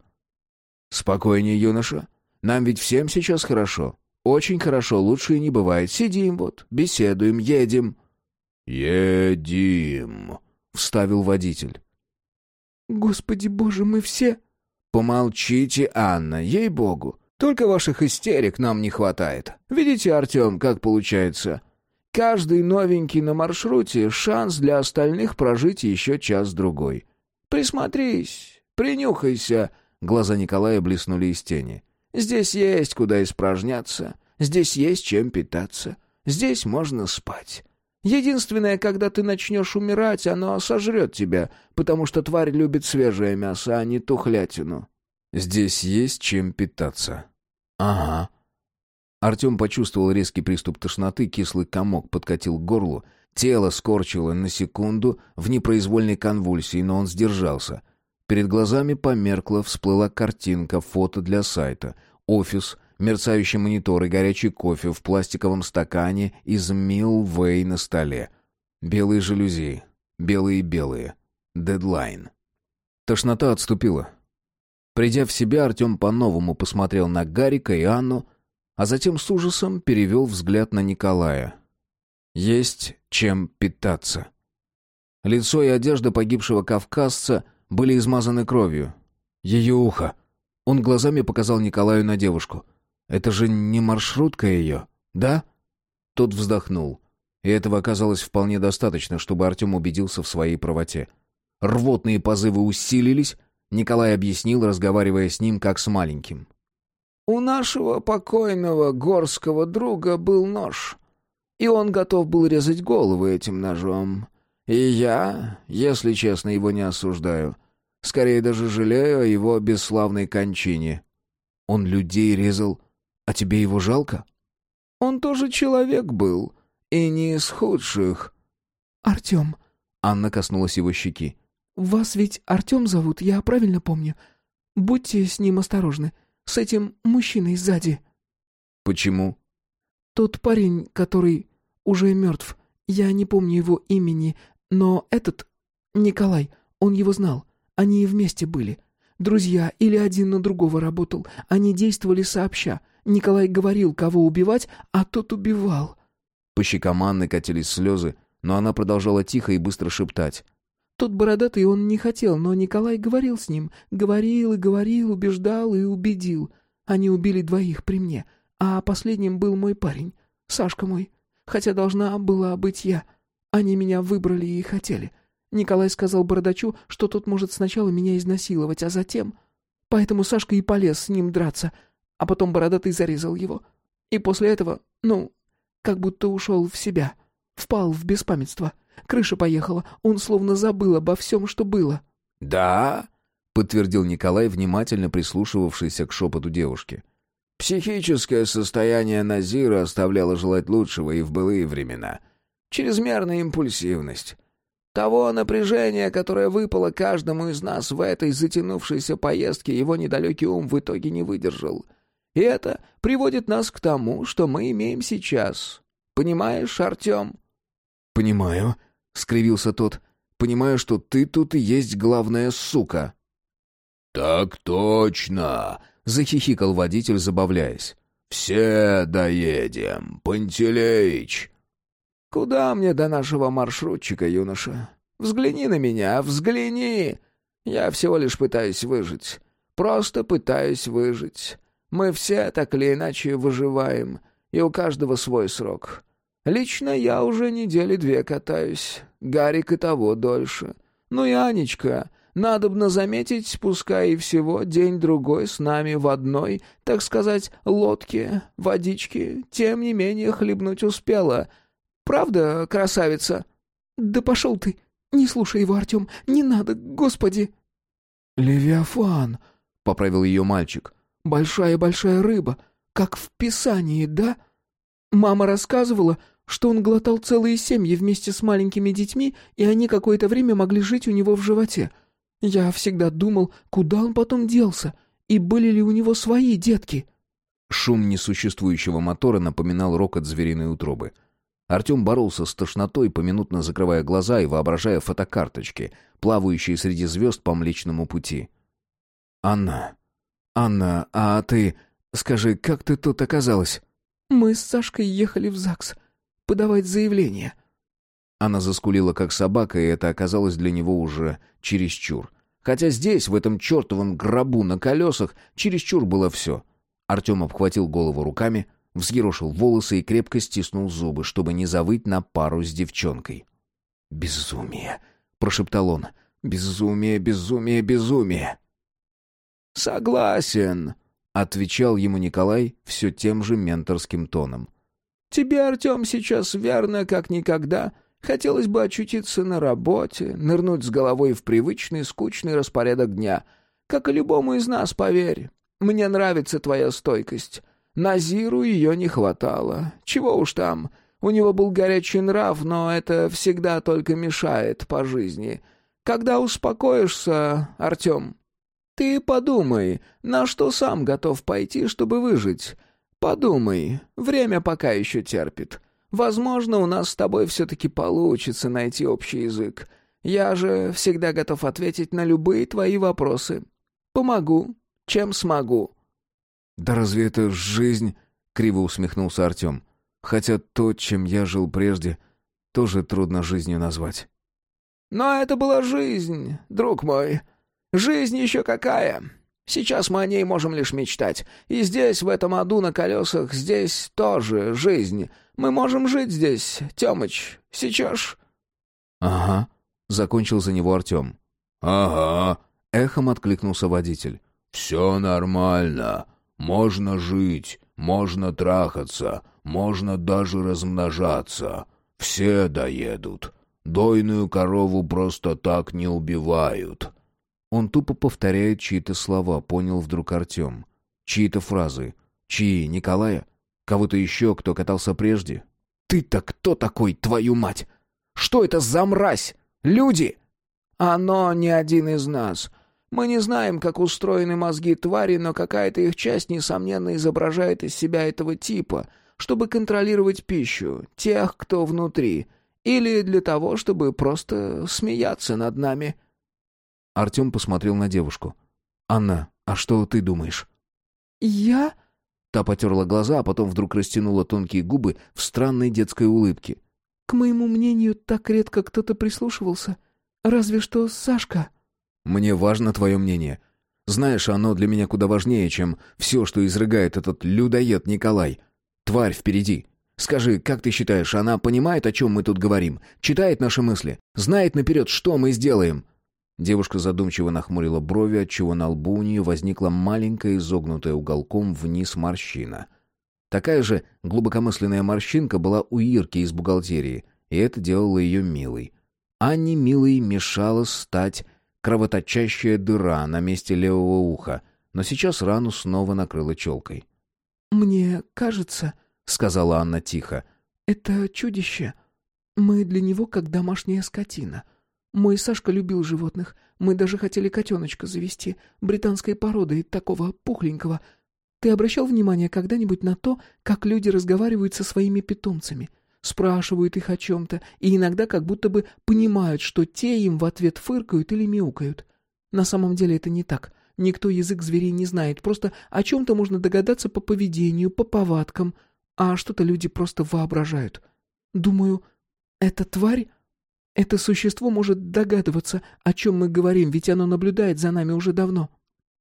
«Спокойнее, юноша. Нам ведь всем сейчас хорошо. Очень хорошо, лучше и не бывает. Сидим вот, беседуем, едем». «Едим», — вставил водитель. «Господи боже, мы все...» помолчите, Анна, ей-богу. Только ваших истерик нам не хватает. Видите, Артем, как получается? Каждый новенький на маршруте — шанс для остальных прожить еще час-другой. Присмотрись, принюхайся. Глаза Николая блеснули из тени. Здесь есть куда испражняться, здесь есть чем питаться, здесь можно спать. Единственное, когда ты начнешь умирать, оно сожрет тебя, потому что тварь любит свежее мясо, а не тухлятину. Здесь есть чем питаться. Ага. Артем почувствовал резкий приступ тошноты, кислый комок подкатил к горлу, тело скорчило на секунду в непроизвольной конвульсии, но он сдержался. Перед глазами померкла, всплыла картинка, фото для сайта, офис, мерцающий монитор и горячий кофе в пластиковом стакане из Милвей на столе. Белые жалюзи, белые-белые. Дедлайн. Тошнота отступила. Придя в себя, Артем по-новому посмотрел на Гарика и Анну, а затем с ужасом перевел взгляд на Николая. Есть чем питаться. Лицо и одежда погибшего кавказца были измазаны кровью. Ее ухо. Он глазами показал Николаю на девушку. «Это же не маршрутка ее, да?» Тот вздохнул. И этого оказалось вполне достаточно, чтобы Артем убедился в своей правоте. Рвотные позывы усилились, Николай объяснил, разговаривая с ним как с маленьким. У нашего покойного горского друга был нож, и он готов был резать головы этим ножом. И я, если честно, его не осуждаю. Скорее даже жалею о его бесславной кончине. Он людей резал, а тебе его жалко? Он тоже человек был, и не из худших. Артем. Анна коснулась его щеки. Вас ведь Артем зовут, я правильно помню. Будьте с ним осторожны с этим мужчиной сзади». «Почему?» «Тот парень, который уже мертв. Я не помню его имени, но этот... Николай, он его знал. Они вместе были. Друзья или один на другого работал. Они действовали сообща. Николай говорил, кого убивать, а тот убивал». По щекам Анны катились слезы, но она продолжала тихо и быстро шептать. Тот бородатый он не хотел, но Николай говорил с ним. Говорил и говорил, убеждал и убедил. Они убили двоих при мне, а последним был мой парень, Сашка мой. Хотя должна была быть я. Они меня выбрали и хотели. Николай сказал бородачу, что тот может сначала меня изнасиловать, а затем... Поэтому Сашка и полез с ним драться, а потом бородатый зарезал его. И после этого, ну, как будто ушел в себя, впал в беспамятство. Крыша поехала. Он словно забыл обо всем, что было». «Да?» — подтвердил Николай, внимательно прислушивавшийся к шепоту девушки. «Психическое состояние Назира оставляло желать лучшего и в былые времена. Чрезмерная импульсивность. Того напряжения, которое выпало каждому из нас в этой затянувшейся поездке, его недалекий ум в итоге не выдержал. И это приводит нас к тому, что мы имеем сейчас. Понимаешь, Артем?» «Понимаю», — скривился тот. «Понимаю, что ты тут и есть главная сука». «Так точно!» — захихикал водитель, забавляясь. «Все доедем, Пантелеич!» «Куда мне до нашего маршрутчика, юноша? Взгляни на меня, взгляни! Я всего лишь пытаюсь выжить. Просто пытаюсь выжить. Мы все так или иначе выживаем, и у каждого свой срок. Лично я уже недели две катаюсь, Гарик и того дольше. Ну и Анечка, надобно заметить, пускай и всего день-другой с нами в одной, так сказать, лодке, водички, тем не менее хлебнуть успела. Правда, красавица?» «Да пошел ты! Не слушай его, Артем! Не надо, господи!» «Левиафан!» — поправил ее мальчик. «Большая-большая рыба, как в Писании, да? Мама рассказывала, что он глотал целые семьи вместе с маленькими детьми, и они какое-то время могли жить у него в животе. Я всегда думал, куда он потом делся, и были ли у него свои детки. Шум несуществующего мотора напоминал рокот звериной утробы. Артем боролся с тошнотой, поминутно закрывая глаза и воображая фотокарточки, плавающие среди звезд по Млечному пути. «Анна, Анна, а ты... Скажи, как ты тут оказалась?» «Мы с Сашкой ехали в ЗАГС подавать заявление». Она заскулила, как собака, и это оказалось для него уже чересчур. Хотя здесь, в этом чертовом гробу на колесах, чересчур было все. Артем обхватил голову руками, взъерошил волосы и крепко стиснул зубы, чтобы не завыть на пару с девчонкой. «Безумие!» — прошептал он. «Безумие, безумие, безумие!» «Согласен», — отвечал ему Николай все тем же менторским тоном. «Тебе, Артем, сейчас верно, как никогда. Хотелось бы очутиться на работе, нырнуть с головой в привычный, скучный распорядок дня. Как и любому из нас, поверь. Мне нравится твоя стойкость. Назиру ее не хватало. Чего уж там. У него был горячий нрав, но это всегда только мешает по жизни. Когда успокоишься, Артем, ты подумай, на что сам готов пойти, чтобы выжить. Подумай, время пока еще терпит. Возможно, у нас с тобой все-таки получится найти общий язык. Я же всегда готов ответить на любые твои вопросы. Помогу, чем смогу». «Да разве это жизнь?» — криво усмехнулся Артем. «Хотя то, чем я жил прежде, тоже трудно жизнью назвать». «Но это была жизнь, друг мой. Жизнь еще какая. Сейчас мы о ней можем лишь мечтать. И здесь, в этом аду на колесах, здесь тоже жизнь. Мы можем жить здесь, Темыч. Сейчас?» «Ага», — закончил за него Артем. «Ага», — эхом откликнулся водитель. «Все нормально. Можно жить, можно трахаться, можно даже размножаться. Все доедут. Дойную корову просто так не убивают». Он тупо повторяет чьи-то слова, понял вдруг Артем. Чьи-то фразы. Чьи? Николая? Кого-то еще, кто катался прежде? «Ты-то кто такой, твою мать? Что это за мразь? Люди!» «Оно не один из нас. Мы не знаем, как устроены мозги твари, но какая-то их часть, несомненно, изображает из себя этого типа, чтобы контролировать пищу, тех, кто внутри, или для того, чтобы просто смеяться над нами». Артем посмотрел на девушку. «Анна, а что ты думаешь?» «Я...» Та потерла глаза, а потом вдруг растянула тонкие губы в странной детской улыбке. «К моему мнению, так редко кто-то прислушивался. Разве что Сашка». «Мне важно твое мнение. Знаешь, оно для меня куда важнее, чем все, что изрыгает этот людоед Николай. Тварь впереди. Скажи, как ты считаешь, она понимает, о чем мы тут говорим? Читает наши мысли? Знает наперед, что мы сделаем?» Девушка задумчиво нахмурила брови, отчего на лбу у нее возникла маленькая изогнутая уголком вниз морщина. Такая же глубокомысленная морщинка была у Ирки из бухгалтерии, и это делало ее милой. Анне милой мешала стать кровоточащая дыра на месте левого уха, но сейчас рану снова накрыла челкой. «Мне кажется», — сказала Анна тихо, — «это чудище. Мы для него как домашняя скотина». Мой Сашка любил животных. Мы даже хотели котеночка завести, британской породы, такого пухленького. Ты обращал внимание когда-нибудь на то, как люди разговаривают со своими питомцами? Спрашивают их о чем-то, и иногда как будто бы понимают, что те им в ответ фыркают или мяукают. На самом деле это не так. Никто язык зверей не знает, просто о чем-то можно догадаться по поведению, по повадкам, а что-то люди просто воображают. Думаю, эта тварь это существо может догадываться, о чем мы говорим, ведь оно наблюдает за нами уже давно.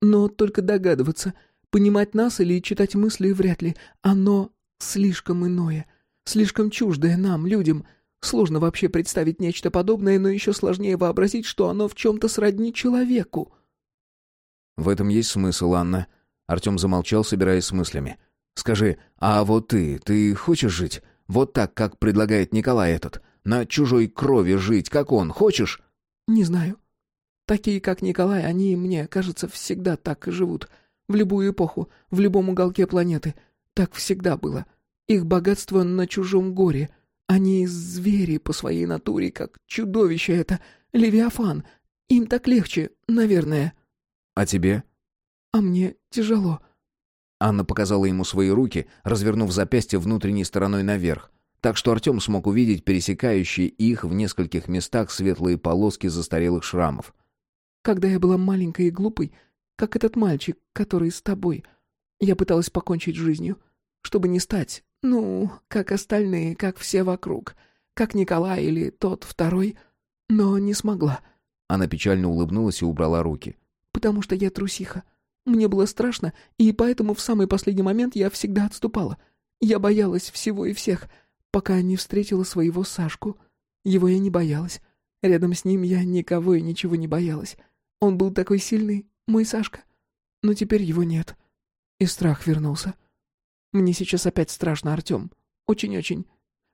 Но только догадываться, понимать нас или читать мысли вряд ли. Оно слишком иное, слишком чуждое нам, людям. Сложно вообще представить нечто подобное, но еще сложнее вообразить, что оно в чем-то сродни человеку. В этом есть смысл, Анна. Артем замолчал, собираясь с мыслями. Скажи, а вот ты, ты хочешь жить? Вот так, как предлагает Николай этот? На чужой крови жить, как он, хочешь?» «Не знаю. Такие, как Николай, они, мне кажется, всегда так и живут. В любую эпоху, в любом уголке планеты. Так всегда было. Их богатство на чужом горе. Они звери по своей натуре, как чудовище это. Левиафан. Им так легче, наверное». «А тебе?» «А мне тяжело». Анна показала ему свои руки, развернув запястье внутренней стороной наверх так что Артем смог увидеть пересекающие их в нескольких местах светлые полоски застарелых шрамов. «Когда я была маленькой и глупой, как этот мальчик, который с тобой, я пыталась покончить жизнью, чтобы не стать, ну, как остальные, как все вокруг, как Николай или тот второй, но не смогла. Она печально улыбнулась и убрала руки. «Потому что я трусиха. Мне было страшно, и поэтому в самый последний момент я всегда отступала. Я боялась всего и всех, пока не встретила своего Сашку. Его я не боялась. Рядом с ним я никого и ничего не боялась. Он был такой сильный, мой Сашка. Но теперь его нет. И страх вернулся. Мне сейчас опять страшно, Артем. Очень-очень.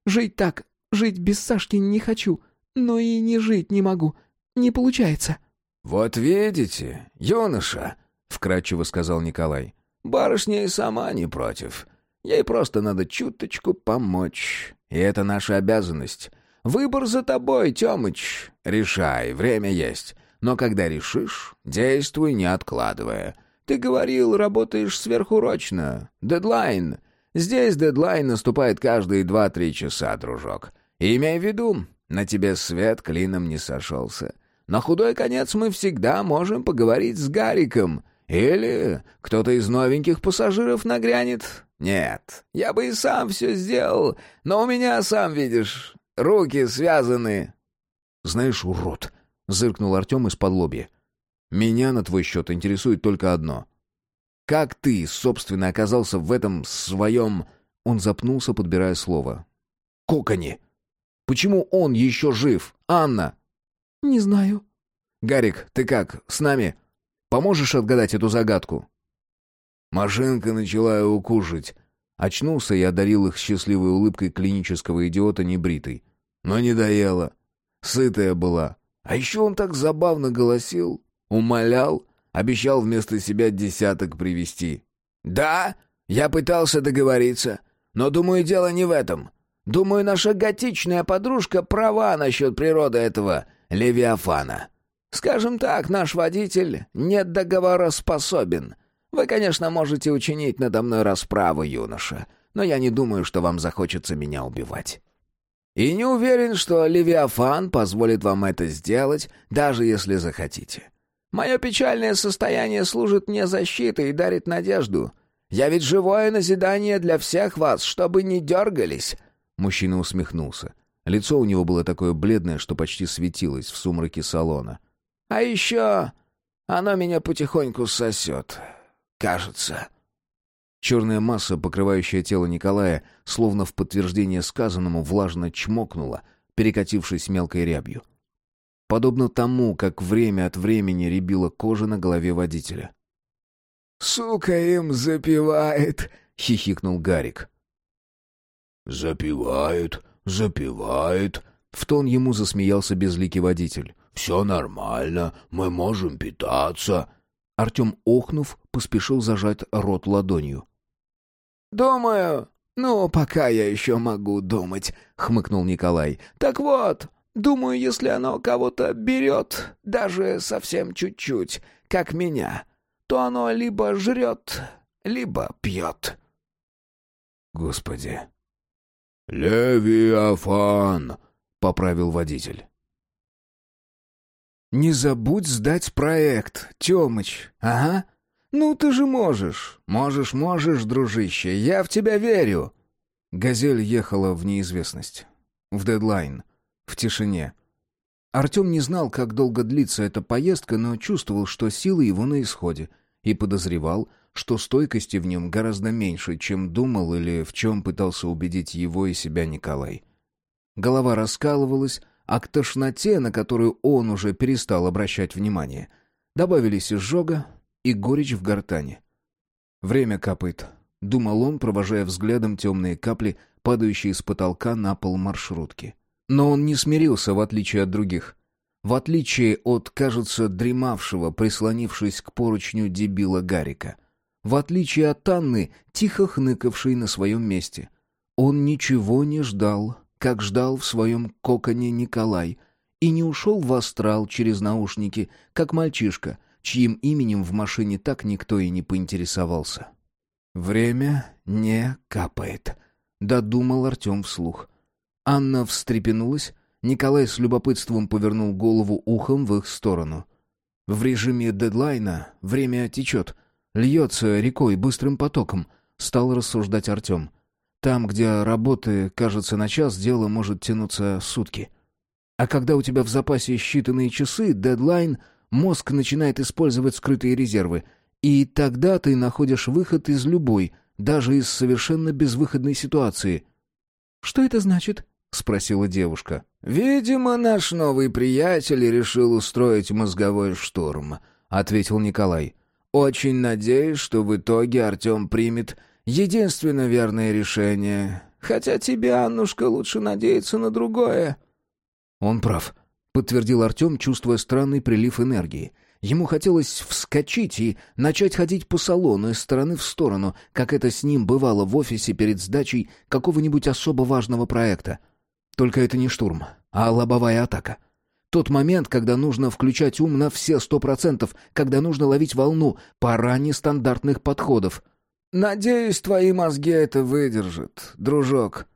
Жить так, жить без Сашки не хочу, но и не жить не могу. Не получается». «Вот видите, юноша», — вкратчиво сказал Николай, — «барышня и сама не против. Ей просто надо чуточку помочь. И это наша обязанность. Выбор за тобой, Тёмыч. Решай, время есть. Но когда решишь, действуй, не откладывая. Ты говорил, работаешь сверхурочно. Дедлайн. Здесь дедлайн наступает каждые два-три часа, дружок. И имей в виду, на тебе свет клином не сошелся. На худой конец мы всегда можем поговорить с Гариком. Или кто-то из новеньких пассажиров нагрянет. Нет, я бы и сам все сделал, но у меня, сам видишь, руки связаны. Знаешь, урод, зыркнул Артем из-под лобья. Меня на твой счет интересует только одно. Как ты, собственно, оказался в этом своем... Он запнулся, подбирая слово. Коконе. Почему он еще жив? Анна? Не знаю. Гарик, ты как, с нами? Поможешь отгадать эту загадку? Машинка начала его кушать. Очнулся и одарил их счастливой улыбкой клинического идиота небритой. Но не доела. Сытая была. А еще он так забавно голосил. Умолял. Обещал вместо себя десяток привести. «Да, я пытался договориться. Но, думаю, дело не в этом. Думаю, наша готичная подружка права насчет природы этого Левиафана. Скажем так, наш водитель не договороспособен. Вы, конечно, можете учинить надо мной расправу, юноша, но я не думаю, что вам захочется меня убивать. И не уверен, что Левиафан позволит вам это сделать, даже если захотите. Мое печальное состояние служит мне защитой и дарит надежду. Я ведь живое назидание для всех вас, чтобы не дергались». Мужчина усмехнулся. Лицо у него было такое бледное, что почти светилось в сумраке салона. «А еще оно меня потихоньку сосет кажется». Черная масса, покрывающая тело Николая, словно в подтверждение сказанному, влажно чмокнула, перекатившись мелкой рябью. Подобно тому, как время от времени рябила кожа на голове водителя. «Сука им запивает!» — хихикнул Гарик. «Запивает, запивает!» — в тон ему засмеялся безликий водитель. «Все нормально, мы можем питаться!» Артем, охнув, поспешил зажать рот ладонью. «Думаю, ну, пока я еще могу думать», — хмыкнул Николай. «Так вот, думаю, если оно кого-то берет, даже совсем чуть-чуть, как меня, то оно либо жрет, либо пьет». «Господи!» «Левиафан!» — поправил водитель. «Не забудь сдать проект, Тёмыч, ага. Ну ты же можешь, можешь, можешь, дружище, я в тебя верю». Газель ехала в неизвестность, в дедлайн, в тишине. Артем не знал, как долго длится эта поездка, но чувствовал, что силы его на исходе, и подозревал, что стойкости в нем гораздо меньше, чем думал или в чем пытался убедить его и себя Николай. Голова раскалывалась, а к тошноте, на которую он уже перестал обращать внимание, добавились изжога и горечь в гортане. «Время капает», — думал он, провожая взглядом темные капли, падающие с потолка на пол маршрутки. Но он не смирился, в отличие от других. В отличие от, кажется, дремавшего, прислонившись к поручню дебила Гарика. В отличие от Анны, тихо хныкавшей на своем месте. Он ничего не ждал, как ждал в своем коконе Николай, и не ушел в астрал через наушники, как мальчишка, чьим именем в машине так никто и не поинтересовался. «Время не капает», — додумал Артем вслух. Анна встрепенулась, Николай с любопытством повернул голову ухом в их сторону. «В режиме дедлайна время течет, льется рекой быстрым потоком», — стал рассуждать Артем. Там, где работы, кажется, на час, дело может тянуться сутки. А когда у тебя в запасе считанные часы, дедлайн, мозг начинает использовать скрытые резервы, и тогда ты находишь выход из любой, даже из совершенно безвыходной ситуации. «Что это значит?» — спросила девушка. «Видимо, наш новый приятель решил устроить мозговой штурм», — ответил Николай. «Очень надеюсь, что в итоге Артем примет единственно верное решение. Хотя тебе, Аннушка, лучше надеяться на другое». «Он прав», — подтвердил Артем, чувствуя странный прилив энергии. Ему хотелось вскочить и начать ходить по салону из стороны в сторону, как это с ним бывало в офисе перед сдачей какого-нибудь особо важного проекта. Только это не штурм, а лобовая атака. Тот момент, когда нужно включать ум на все сто процентов, когда нужно ловить волну, пора нестандартных подходов. «Надеюсь, твои мозги это выдержат, дружок».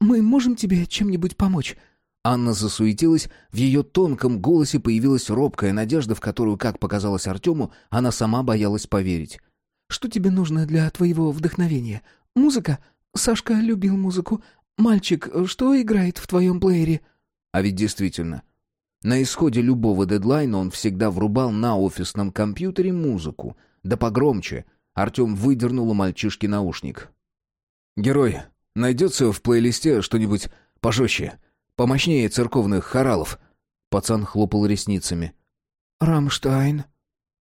«Мы можем тебе чем-нибудь помочь?» Анна засуетилась, в ее тонком голосе появилась робкая надежда, в которую, как показалось Артему, она сама боялась поверить. «Что тебе нужно для твоего вдохновения? Музыка? Сашка любил музыку. Мальчик, что играет в твоем плеере?» А ведь действительно, на исходе любого дедлайна он всегда врубал на офисном компьютере музыку. Да погромче. Артем выдернул у мальчишки наушник. «Герой, найдется в плейлисте что-нибудь пожестче?» Помощнее церковных хоралов». Пацан хлопал ресницами. «Рамштайн.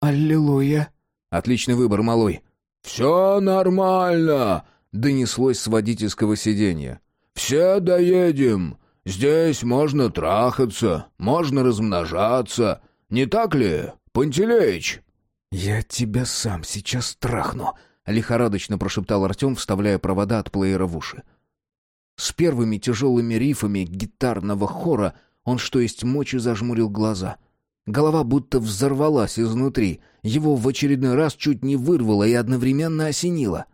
Аллилуйя». «Отличный выбор, малой». «Все нормально», — донеслось с водительского сиденья. «Все доедем. Здесь можно трахаться, можно размножаться. Не так ли, Пантелеич?» «Я тебя сам сейчас трахну», — лихорадочно прошептал Артем, вставляя провода от плеера в уши. С первыми тяжелыми рифами гитарного хора он что есть мочи зажмурил глаза. Голова будто взорвалась изнутри, его в очередной раз чуть не вырвало и одновременно осенило.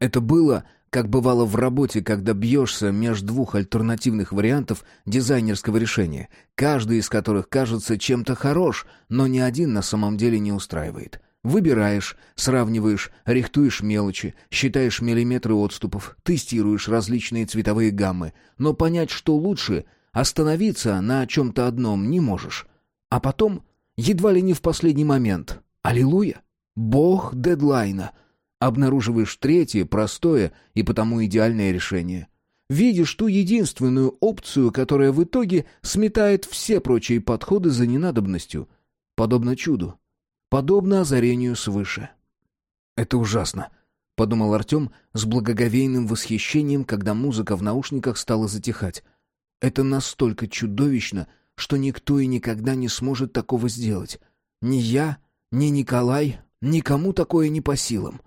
Это было, как бывало в работе, когда бьешься между двух альтернативных вариантов дизайнерского решения, каждый из которых кажется чем-то хорош, но ни один на самом деле не устраивает. Выбираешь, сравниваешь, рихтуешь мелочи, считаешь миллиметры отступов, тестируешь различные цветовые гаммы, но понять, что лучше, остановиться на чем-то одном не можешь. А потом, едва ли не в последний момент, аллилуйя, бог дедлайна, обнаруживаешь третье, простое и потому идеальное решение. Видишь ту единственную опцию, которая в итоге сметает все прочие подходы за ненадобностью, подобно чуду подобно озарению свыше. «Это ужасно», — подумал Артем с благоговейным восхищением, когда музыка в наушниках стала затихать. «Это настолько чудовищно, что никто и никогда не сможет такого сделать. Ни я, ни Николай, никому такое не по силам.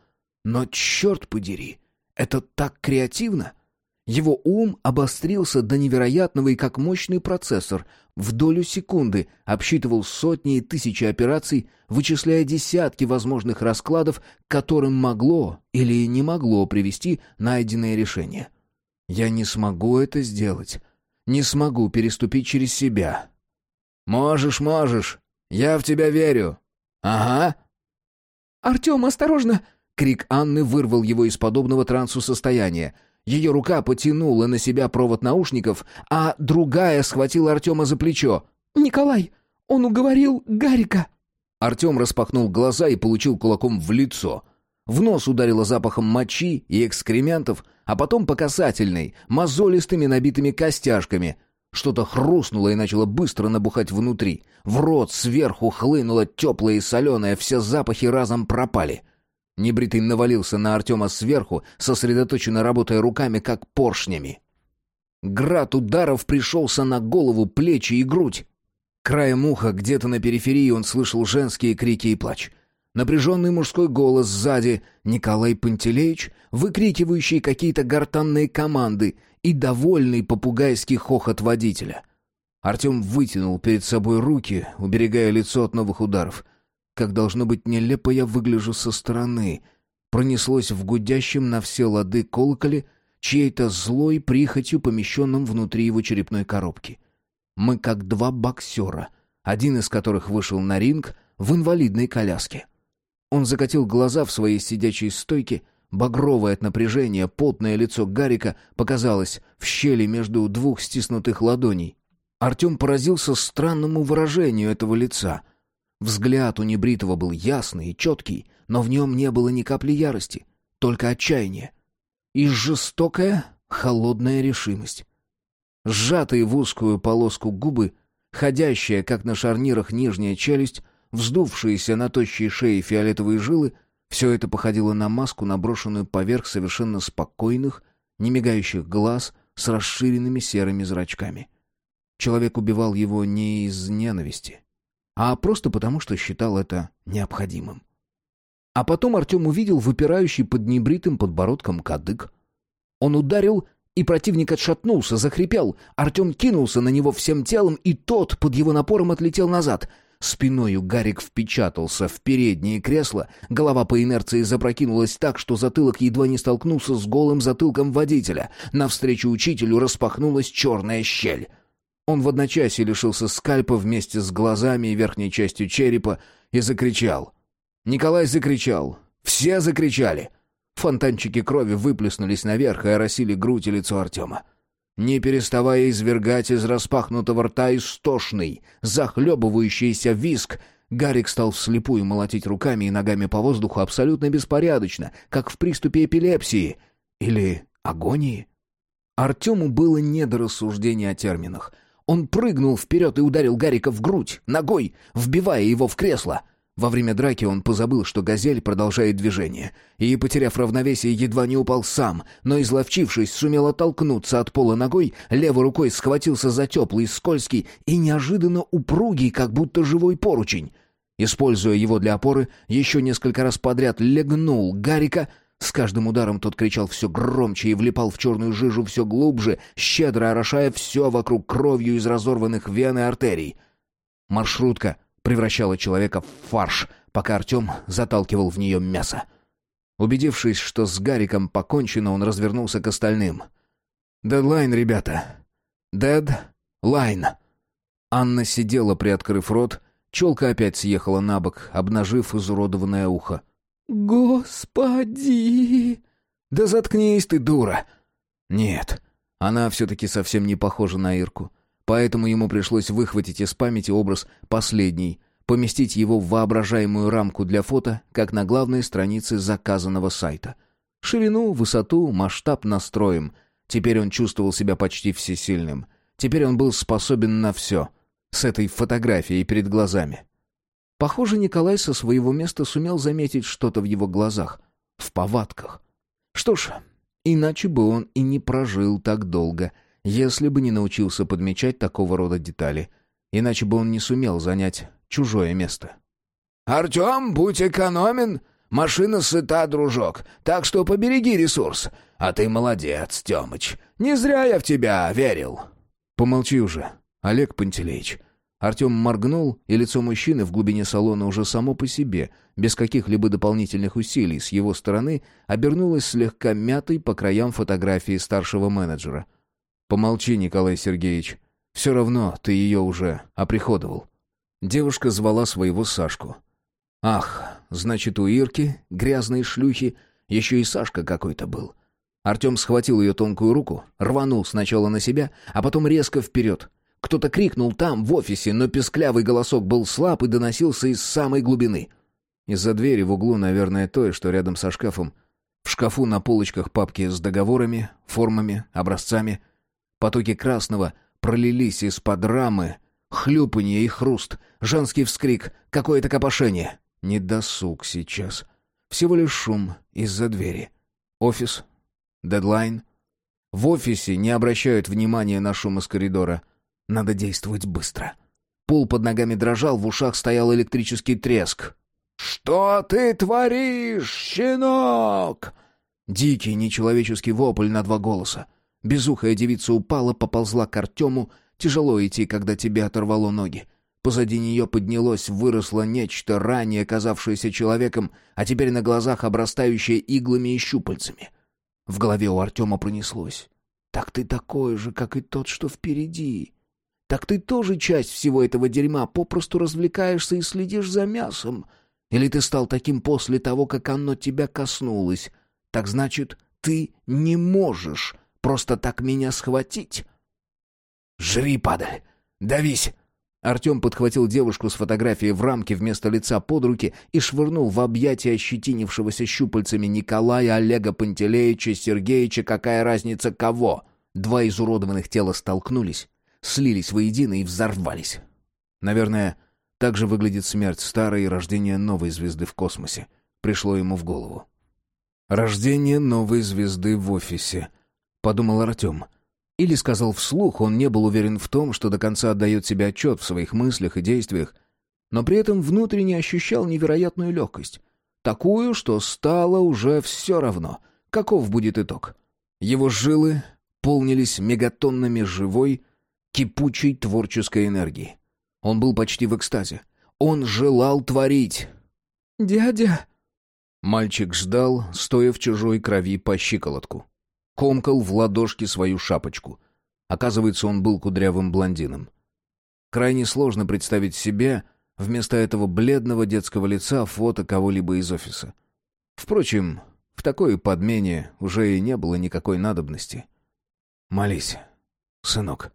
Но черт подери, это так креативно!» Его ум обострился до невероятного и как мощный процессор. В долю секунды обсчитывал сотни и тысячи операций, вычисляя десятки возможных раскладов, к которым могло или не могло привести найденное решение. «Я не смогу это сделать. Не смогу переступить через себя». «Можешь, можешь. Я в тебя верю». «Ага». «Артем, осторожно!» Крик Анны вырвал его из подобного трансу состояния. Ее рука потянула на себя провод наушников, а другая схватила Артема за плечо. «Николай, он уговорил Гарика!» Артем распахнул глаза и получил кулаком в лицо. В нос ударило запахом мочи и экскрементов, а потом по касательной, мозолистыми набитыми костяшками. Что-то хрустнуло и начало быстро набухать внутри. В рот сверху хлынуло теплое и соленое, все запахи разом пропали — Небритый навалился на Артема сверху, сосредоточенно работая руками, как поршнями. Град ударов пришелся на голову, плечи и грудь. Краем уха, где-то на периферии, он слышал женские крики и плач. Напряженный мужской голос сзади, Николай Пантелеич, выкрикивающий какие-то гортанные команды и довольный попугайский хохот водителя. Артем вытянул перед собой руки, уберегая лицо от новых ударов — как должно быть нелепо я выгляжу со стороны. Пронеслось в гудящем на все лады колоколе чьей-то злой прихотью, помещенном внутри его черепной коробки. Мы как два боксера, один из которых вышел на ринг в инвалидной коляске. Он закатил глаза в своей сидячей стойке, багровое от напряжения, потное лицо Гарика показалось в щели между двух стиснутых ладоней. Артем поразился странному выражению этого лица. Взгляд у небритого был ясный и четкий, но в нем не было ни капли ярости, только отчаяние. И жестокая, холодная решимость. Сжатые в узкую полоску губы, ходящая, как на шарнирах, нижняя челюсть, вздувшиеся на тощей шее фиолетовые жилы — все это походило на маску, наброшенную поверх совершенно спокойных, немигающих глаз с расширенными серыми зрачками. Человек убивал его не из ненависти, а просто потому, что считал это необходимым. А потом Артем увидел выпирающий под небритым подбородком кадык. Он ударил, и противник отшатнулся, захрипел. Артем кинулся на него всем телом, и тот под его напором отлетел назад. Спиною Гарик впечатался в переднее кресло, голова по инерции запрокинулась так, что затылок едва не столкнулся с голым затылком водителя. Навстречу учителю распахнулась черная щель. Он в одночасье лишился скальпа вместе с глазами и верхней частью черепа и закричал. Николай закричал. Все закричали. Фонтанчики крови выплеснулись наверх и оросили грудь и лицо Артема. Не переставая извергать из распахнутого рта истошный, захлебывающийся виск, Гарик стал вслепую молотить руками и ногами по воздуху абсолютно беспорядочно, как в приступе эпилепсии. Или агонии. Артему было не до рассуждения о терминах. Он прыгнул вперед и ударил Гарика в грудь, ногой, вбивая его в кресло — во время драки он позабыл, что «Газель» продолжает движение, и, потеряв равновесие, едва не упал сам, но, изловчившись, сумел оттолкнуться от пола ногой, левой рукой схватился за теплый, скользкий и неожиданно упругий, как будто живой поручень. Используя его для опоры, еще несколько раз подряд легнул Гарика. С каждым ударом тот кричал все громче и влипал в черную жижу все глубже, щедро орошая все вокруг кровью из разорванных вен и артерий. Маршрутка — превращала человека в фарш, пока Артем заталкивал в нее мясо. Убедившись, что с Гариком покончено, он развернулся к остальным. «Дедлайн, ребята! Дедлайн!» Анна сидела, приоткрыв рот, челка опять съехала на бок, обнажив изуродованное ухо. «Господи!» «Да заткнись ты, дура!» «Нет, она все-таки совсем не похожа на Ирку. Поэтому ему пришлось выхватить из памяти образ последний, поместить его в воображаемую рамку для фото, как на главной странице заказанного сайта. Ширину, высоту, масштаб настроим. Теперь он чувствовал себя почти всесильным. Теперь он был способен на все. С этой фотографией перед глазами. Похоже, Николай со своего места сумел заметить что-то в его глазах, в повадках. Что ж, иначе бы он и не прожил так долго — если бы не научился подмечать такого рода детали. Иначе бы он не сумел занять чужое место. «Артем, будь экономен. Машина сыта, дружок, так что побереги ресурс. А ты молодец, Темыч. Не зря я в тебя верил». «Помолчи уже, Олег Пантелеич». Артем моргнул, и лицо мужчины в глубине салона уже само по себе, без каких-либо дополнительных усилий с его стороны, обернулось слегка мятой по краям фотографии старшего менеджера — «Помолчи, Николай Сергеевич. Все равно ты ее уже оприходовал». Девушка звала своего Сашку. «Ах, значит, у Ирки, грязные шлюхи, еще и Сашка какой-то был». Артем схватил ее тонкую руку, рванул сначала на себя, а потом резко вперед. Кто-то крикнул там, в офисе, но песклявый голосок был слаб и доносился из самой глубины. Из-за двери в углу, наверное, той, что рядом со шкафом. В шкафу на полочках папки с договорами, формами, образцами — Потоки красного пролились из-под рамы. Хлюпанье и хруст, женский вскрик, какое-то копошение. Не досуг сейчас. Всего лишь шум из-за двери. Офис. Дедлайн. В офисе не обращают внимания на шум из коридора. Надо действовать быстро. Пол под ногами дрожал, в ушах стоял электрический треск. «Что ты творишь, щенок?» Дикий нечеловеческий вопль на два голоса. Безухая девица упала, поползла к Артему. Тяжело идти, когда тебе оторвало ноги. Позади нее поднялось, выросло нечто, ранее казавшееся человеком, а теперь на глазах обрастающее иглами и щупальцами. В голове у Артема пронеслось. «Так ты такой же, как и тот, что впереди. Так ты тоже часть всего этого дерьма, попросту развлекаешься и следишь за мясом. Или ты стал таким после того, как оно тебя коснулось? Так значит, ты не можешь просто так меня схватить. Жри, падаль! Давись!» Артем подхватил девушку с фотографией в рамке вместо лица под руки и швырнул в объятия ощетинившегося щупальцами Николая, Олега Пантелеича, Сергеича, какая разница кого. Два изуродованных тела столкнулись, слились воедино и взорвались. Наверное, так же выглядит смерть старой и рождение новой звезды в космосе. Пришло ему в голову. «Рождение новой звезды в офисе», — подумал Артем. Или сказал вслух, он не был уверен в том, что до конца отдает себе отчет в своих мыслях и действиях, но при этом внутренне ощущал невероятную легкость. Такую, что стало уже все равно, каков будет итог. Его жилы полнились мегатоннами живой, кипучей творческой энергии. Он был почти в экстазе. Он желал творить. «Дядя!» Мальчик ждал, стоя в чужой крови по щиколотку комкал в ладошке свою шапочку. Оказывается, он был кудрявым блондином. Крайне сложно представить себе вместо этого бледного детского лица фото кого-либо из офиса. Впрочем, в такой подмене уже и не было никакой надобности. «Молись, сынок».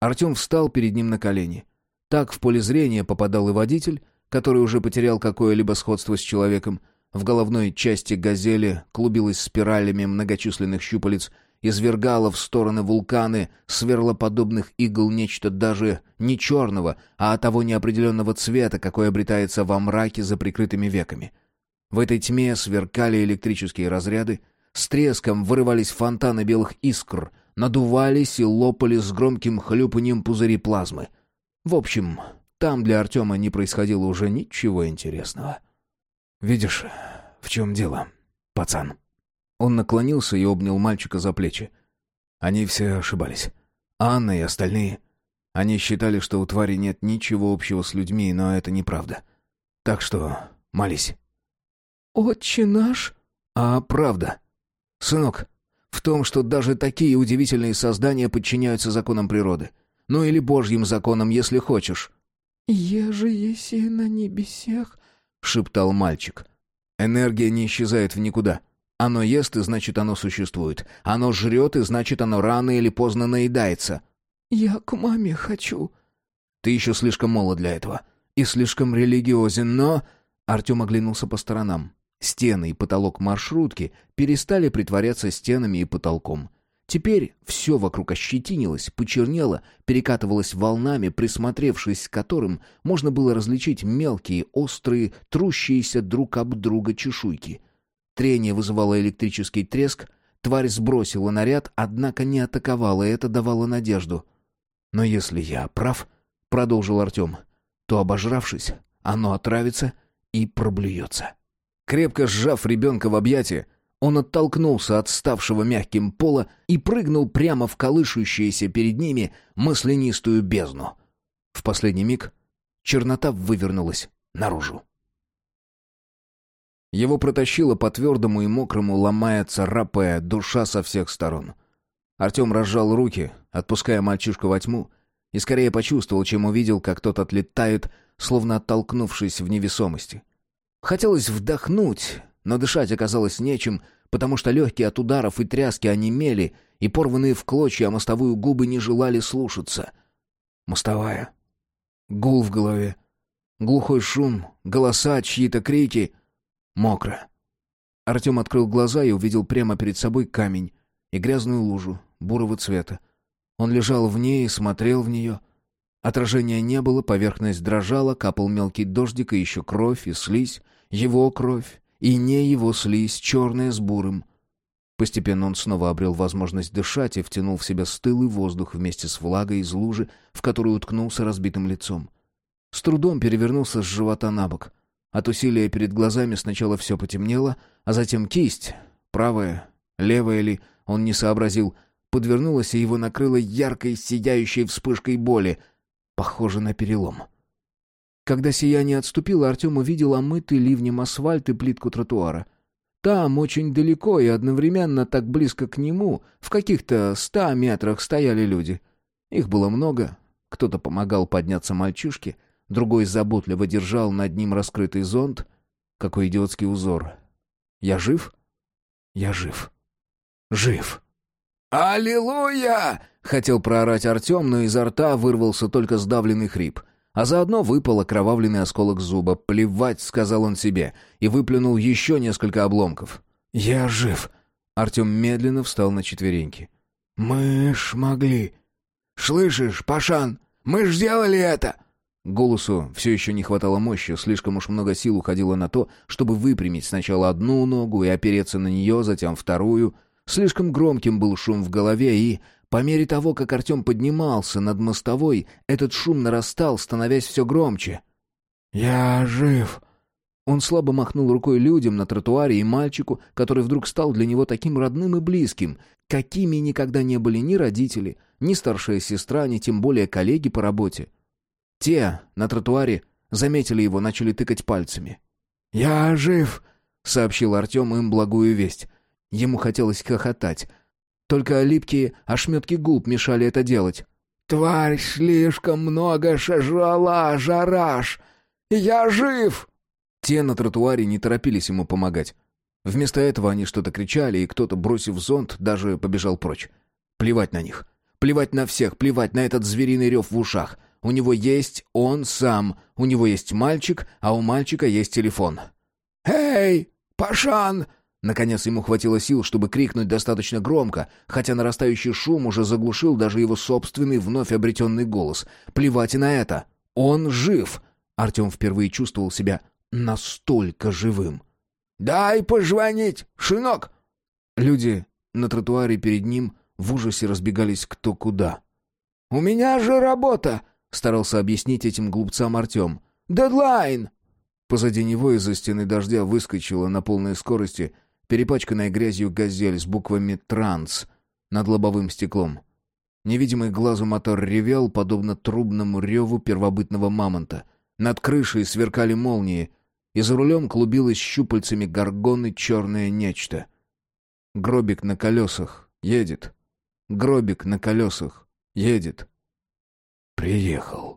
Артем встал перед ним на колени. Так в поле зрения попадал и водитель, который уже потерял какое-либо сходство с человеком, в головной части газели клубилась спиралями многочисленных щупалец, извергала в стороны вулканы сверлоподобных игл нечто даже не черного, а того неопределенного цвета, какой обретается во мраке за прикрытыми веками. В этой тьме сверкали электрические разряды, с треском вырывались фонтаны белых искр, надувались и лопали с громким хлюпанием пузыри плазмы. В общем, там для Артема не происходило уже ничего интересного. «Видишь, в чем дело, пацан?» Он наклонился и обнял мальчика за плечи. Они все ошибались. Анна и остальные. Они считали, что у твари нет ничего общего с людьми, но это неправда. Так что молись. «Отче наш?» «А правда. Сынок, в том, что даже такие удивительные создания подчиняются законам природы. Ну или божьим законам, если хочешь». «Еже еси на небесех, шептал мальчик. Энергия не исчезает в никуда. Оно ест, и значит, оно существует. Оно жрет, и значит, оно рано или поздно наедается. Я к маме хочу. Ты еще слишком молод для этого. И слишком религиозен, но... Артем оглянулся по сторонам. Стены и потолок маршрутки перестали притворяться стенами и потолком. Теперь все вокруг ощетинилось, почернело, перекатывалось волнами, присмотревшись к которым можно было различить мелкие, острые, трущиеся друг об друга чешуйки. Трение вызывало электрический треск, тварь сбросила наряд, однако не атаковала, и это давало надежду. «Но если я прав», — продолжил Артем, — «то, обожравшись, оно отравится и проблюется». Крепко сжав ребенка в объятия, он оттолкнулся от ставшего мягким пола и прыгнул прямо в колышущуюся перед ними маслянистую бездну. В последний миг чернота вывернулась наружу. Его протащило по твердому и мокрому, ломая, царапая, душа со всех сторон. Артем разжал руки, отпуская мальчишку во тьму, и скорее почувствовал, чем увидел, как тот отлетает, словно оттолкнувшись в невесомости. Хотелось вдохнуть, но дышать оказалось нечем, потому что легкие от ударов и тряски онемели, и порванные в клочья мостовую губы не желали слушаться. Мостовая. Гул в голове. Глухой шум, голоса, чьи-то крики. Мокро. Артем открыл глаза и увидел прямо перед собой камень и грязную лужу бурого цвета. Он лежал в ней и смотрел в нее. Отражения не было, поверхность дрожала, капал мелкий дождик, и еще кровь и слизь, его кровь, и не его слизь, черная с бурым. Постепенно он снова обрел возможность дышать и втянул в себя стылый воздух вместе с влагой из лужи, в которую уткнулся разбитым лицом. С трудом перевернулся с живота на бок. От усилия перед глазами сначала все потемнело, а затем кисть, правая, левая ли, он не сообразил, подвернулась и его накрыло яркой, сияющей вспышкой боли, похоже на перелом. — когда сияние отступило, Артем увидел омытый ливнем асфальт и плитку тротуара. Там, очень далеко и одновременно так близко к нему, в каких-то ста метрах стояли люди. Их было много. Кто-то помогал подняться мальчишке, другой заботливо держал над ним раскрытый зонт. Какой идиотский узор. «Я жив? Я жив. Жив!» «Аллилуйя!» — хотел проорать Артем, но изо рта вырвался только сдавленный хрип. А заодно выпал окровавленный осколок зуба. «Плевать», — сказал он себе, и выплюнул еще несколько обломков. «Я жив!» Артем медленно встал на четвереньки. «Мы ж могли. Слышишь, Пашан, мы ж сделали это!» Голосу все еще не хватало мощи, слишком уж много сил уходило на то, чтобы выпрямить сначала одну ногу и опереться на нее, затем вторую. Слишком громким был шум в голове, и, по мере того, как Артем поднимался над мостовой, этот шум нарастал, становясь все громче. «Я жив!» Он слабо махнул рукой людям на тротуаре и мальчику, который вдруг стал для него таким родным и близким, какими никогда не были ни родители, ни старшая сестра, ни тем более коллеги по работе. Те на тротуаре заметили его, начали тыкать пальцами. «Я жив!» — сообщил Артем им благую весть. Ему хотелось хохотать. Только липкие ошметки губ мешали это делать. «Тварь слишком много шажала, жараш! Я жив!» Те на тротуаре не торопились ему помогать. Вместо этого они что-то кричали, и кто-то, бросив зонт, даже побежал прочь. Плевать на них. Плевать на всех, плевать на этот звериный рев в ушах. У него есть он сам, у него есть мальчик, а у мальчика есть телефон. «Эй, Пашан!» Наконец ему хватило сил, чтобы крикнуть достаточно громко, хотя нарастающий шум уже заглушил даже его собственный вновь обретенный голос. Плевать и на это. Он жив. Артем впервые чувствовал себя настолько живым. «Дай позвонить, шинок!» Люди на тротуаре перед ним в ужасе разбегались кто куда. «У меня же работа!» — старался объяснить этим глупцам Артем. «Дедлайн!» Позади него из-за стены дождя выскочила на полной скорости перепачканная грязью газель с буквами «Транс» над лобовым стеклом. Невидимый глазу мотор ревел, подобно трубному реву первобытного мамонта. Над крышей сверкали молнии, и за рулем клубилось щупальцами горгоны черное нечто. Гробик на колесах едет. Гробик на колесах едет. «Приехал»,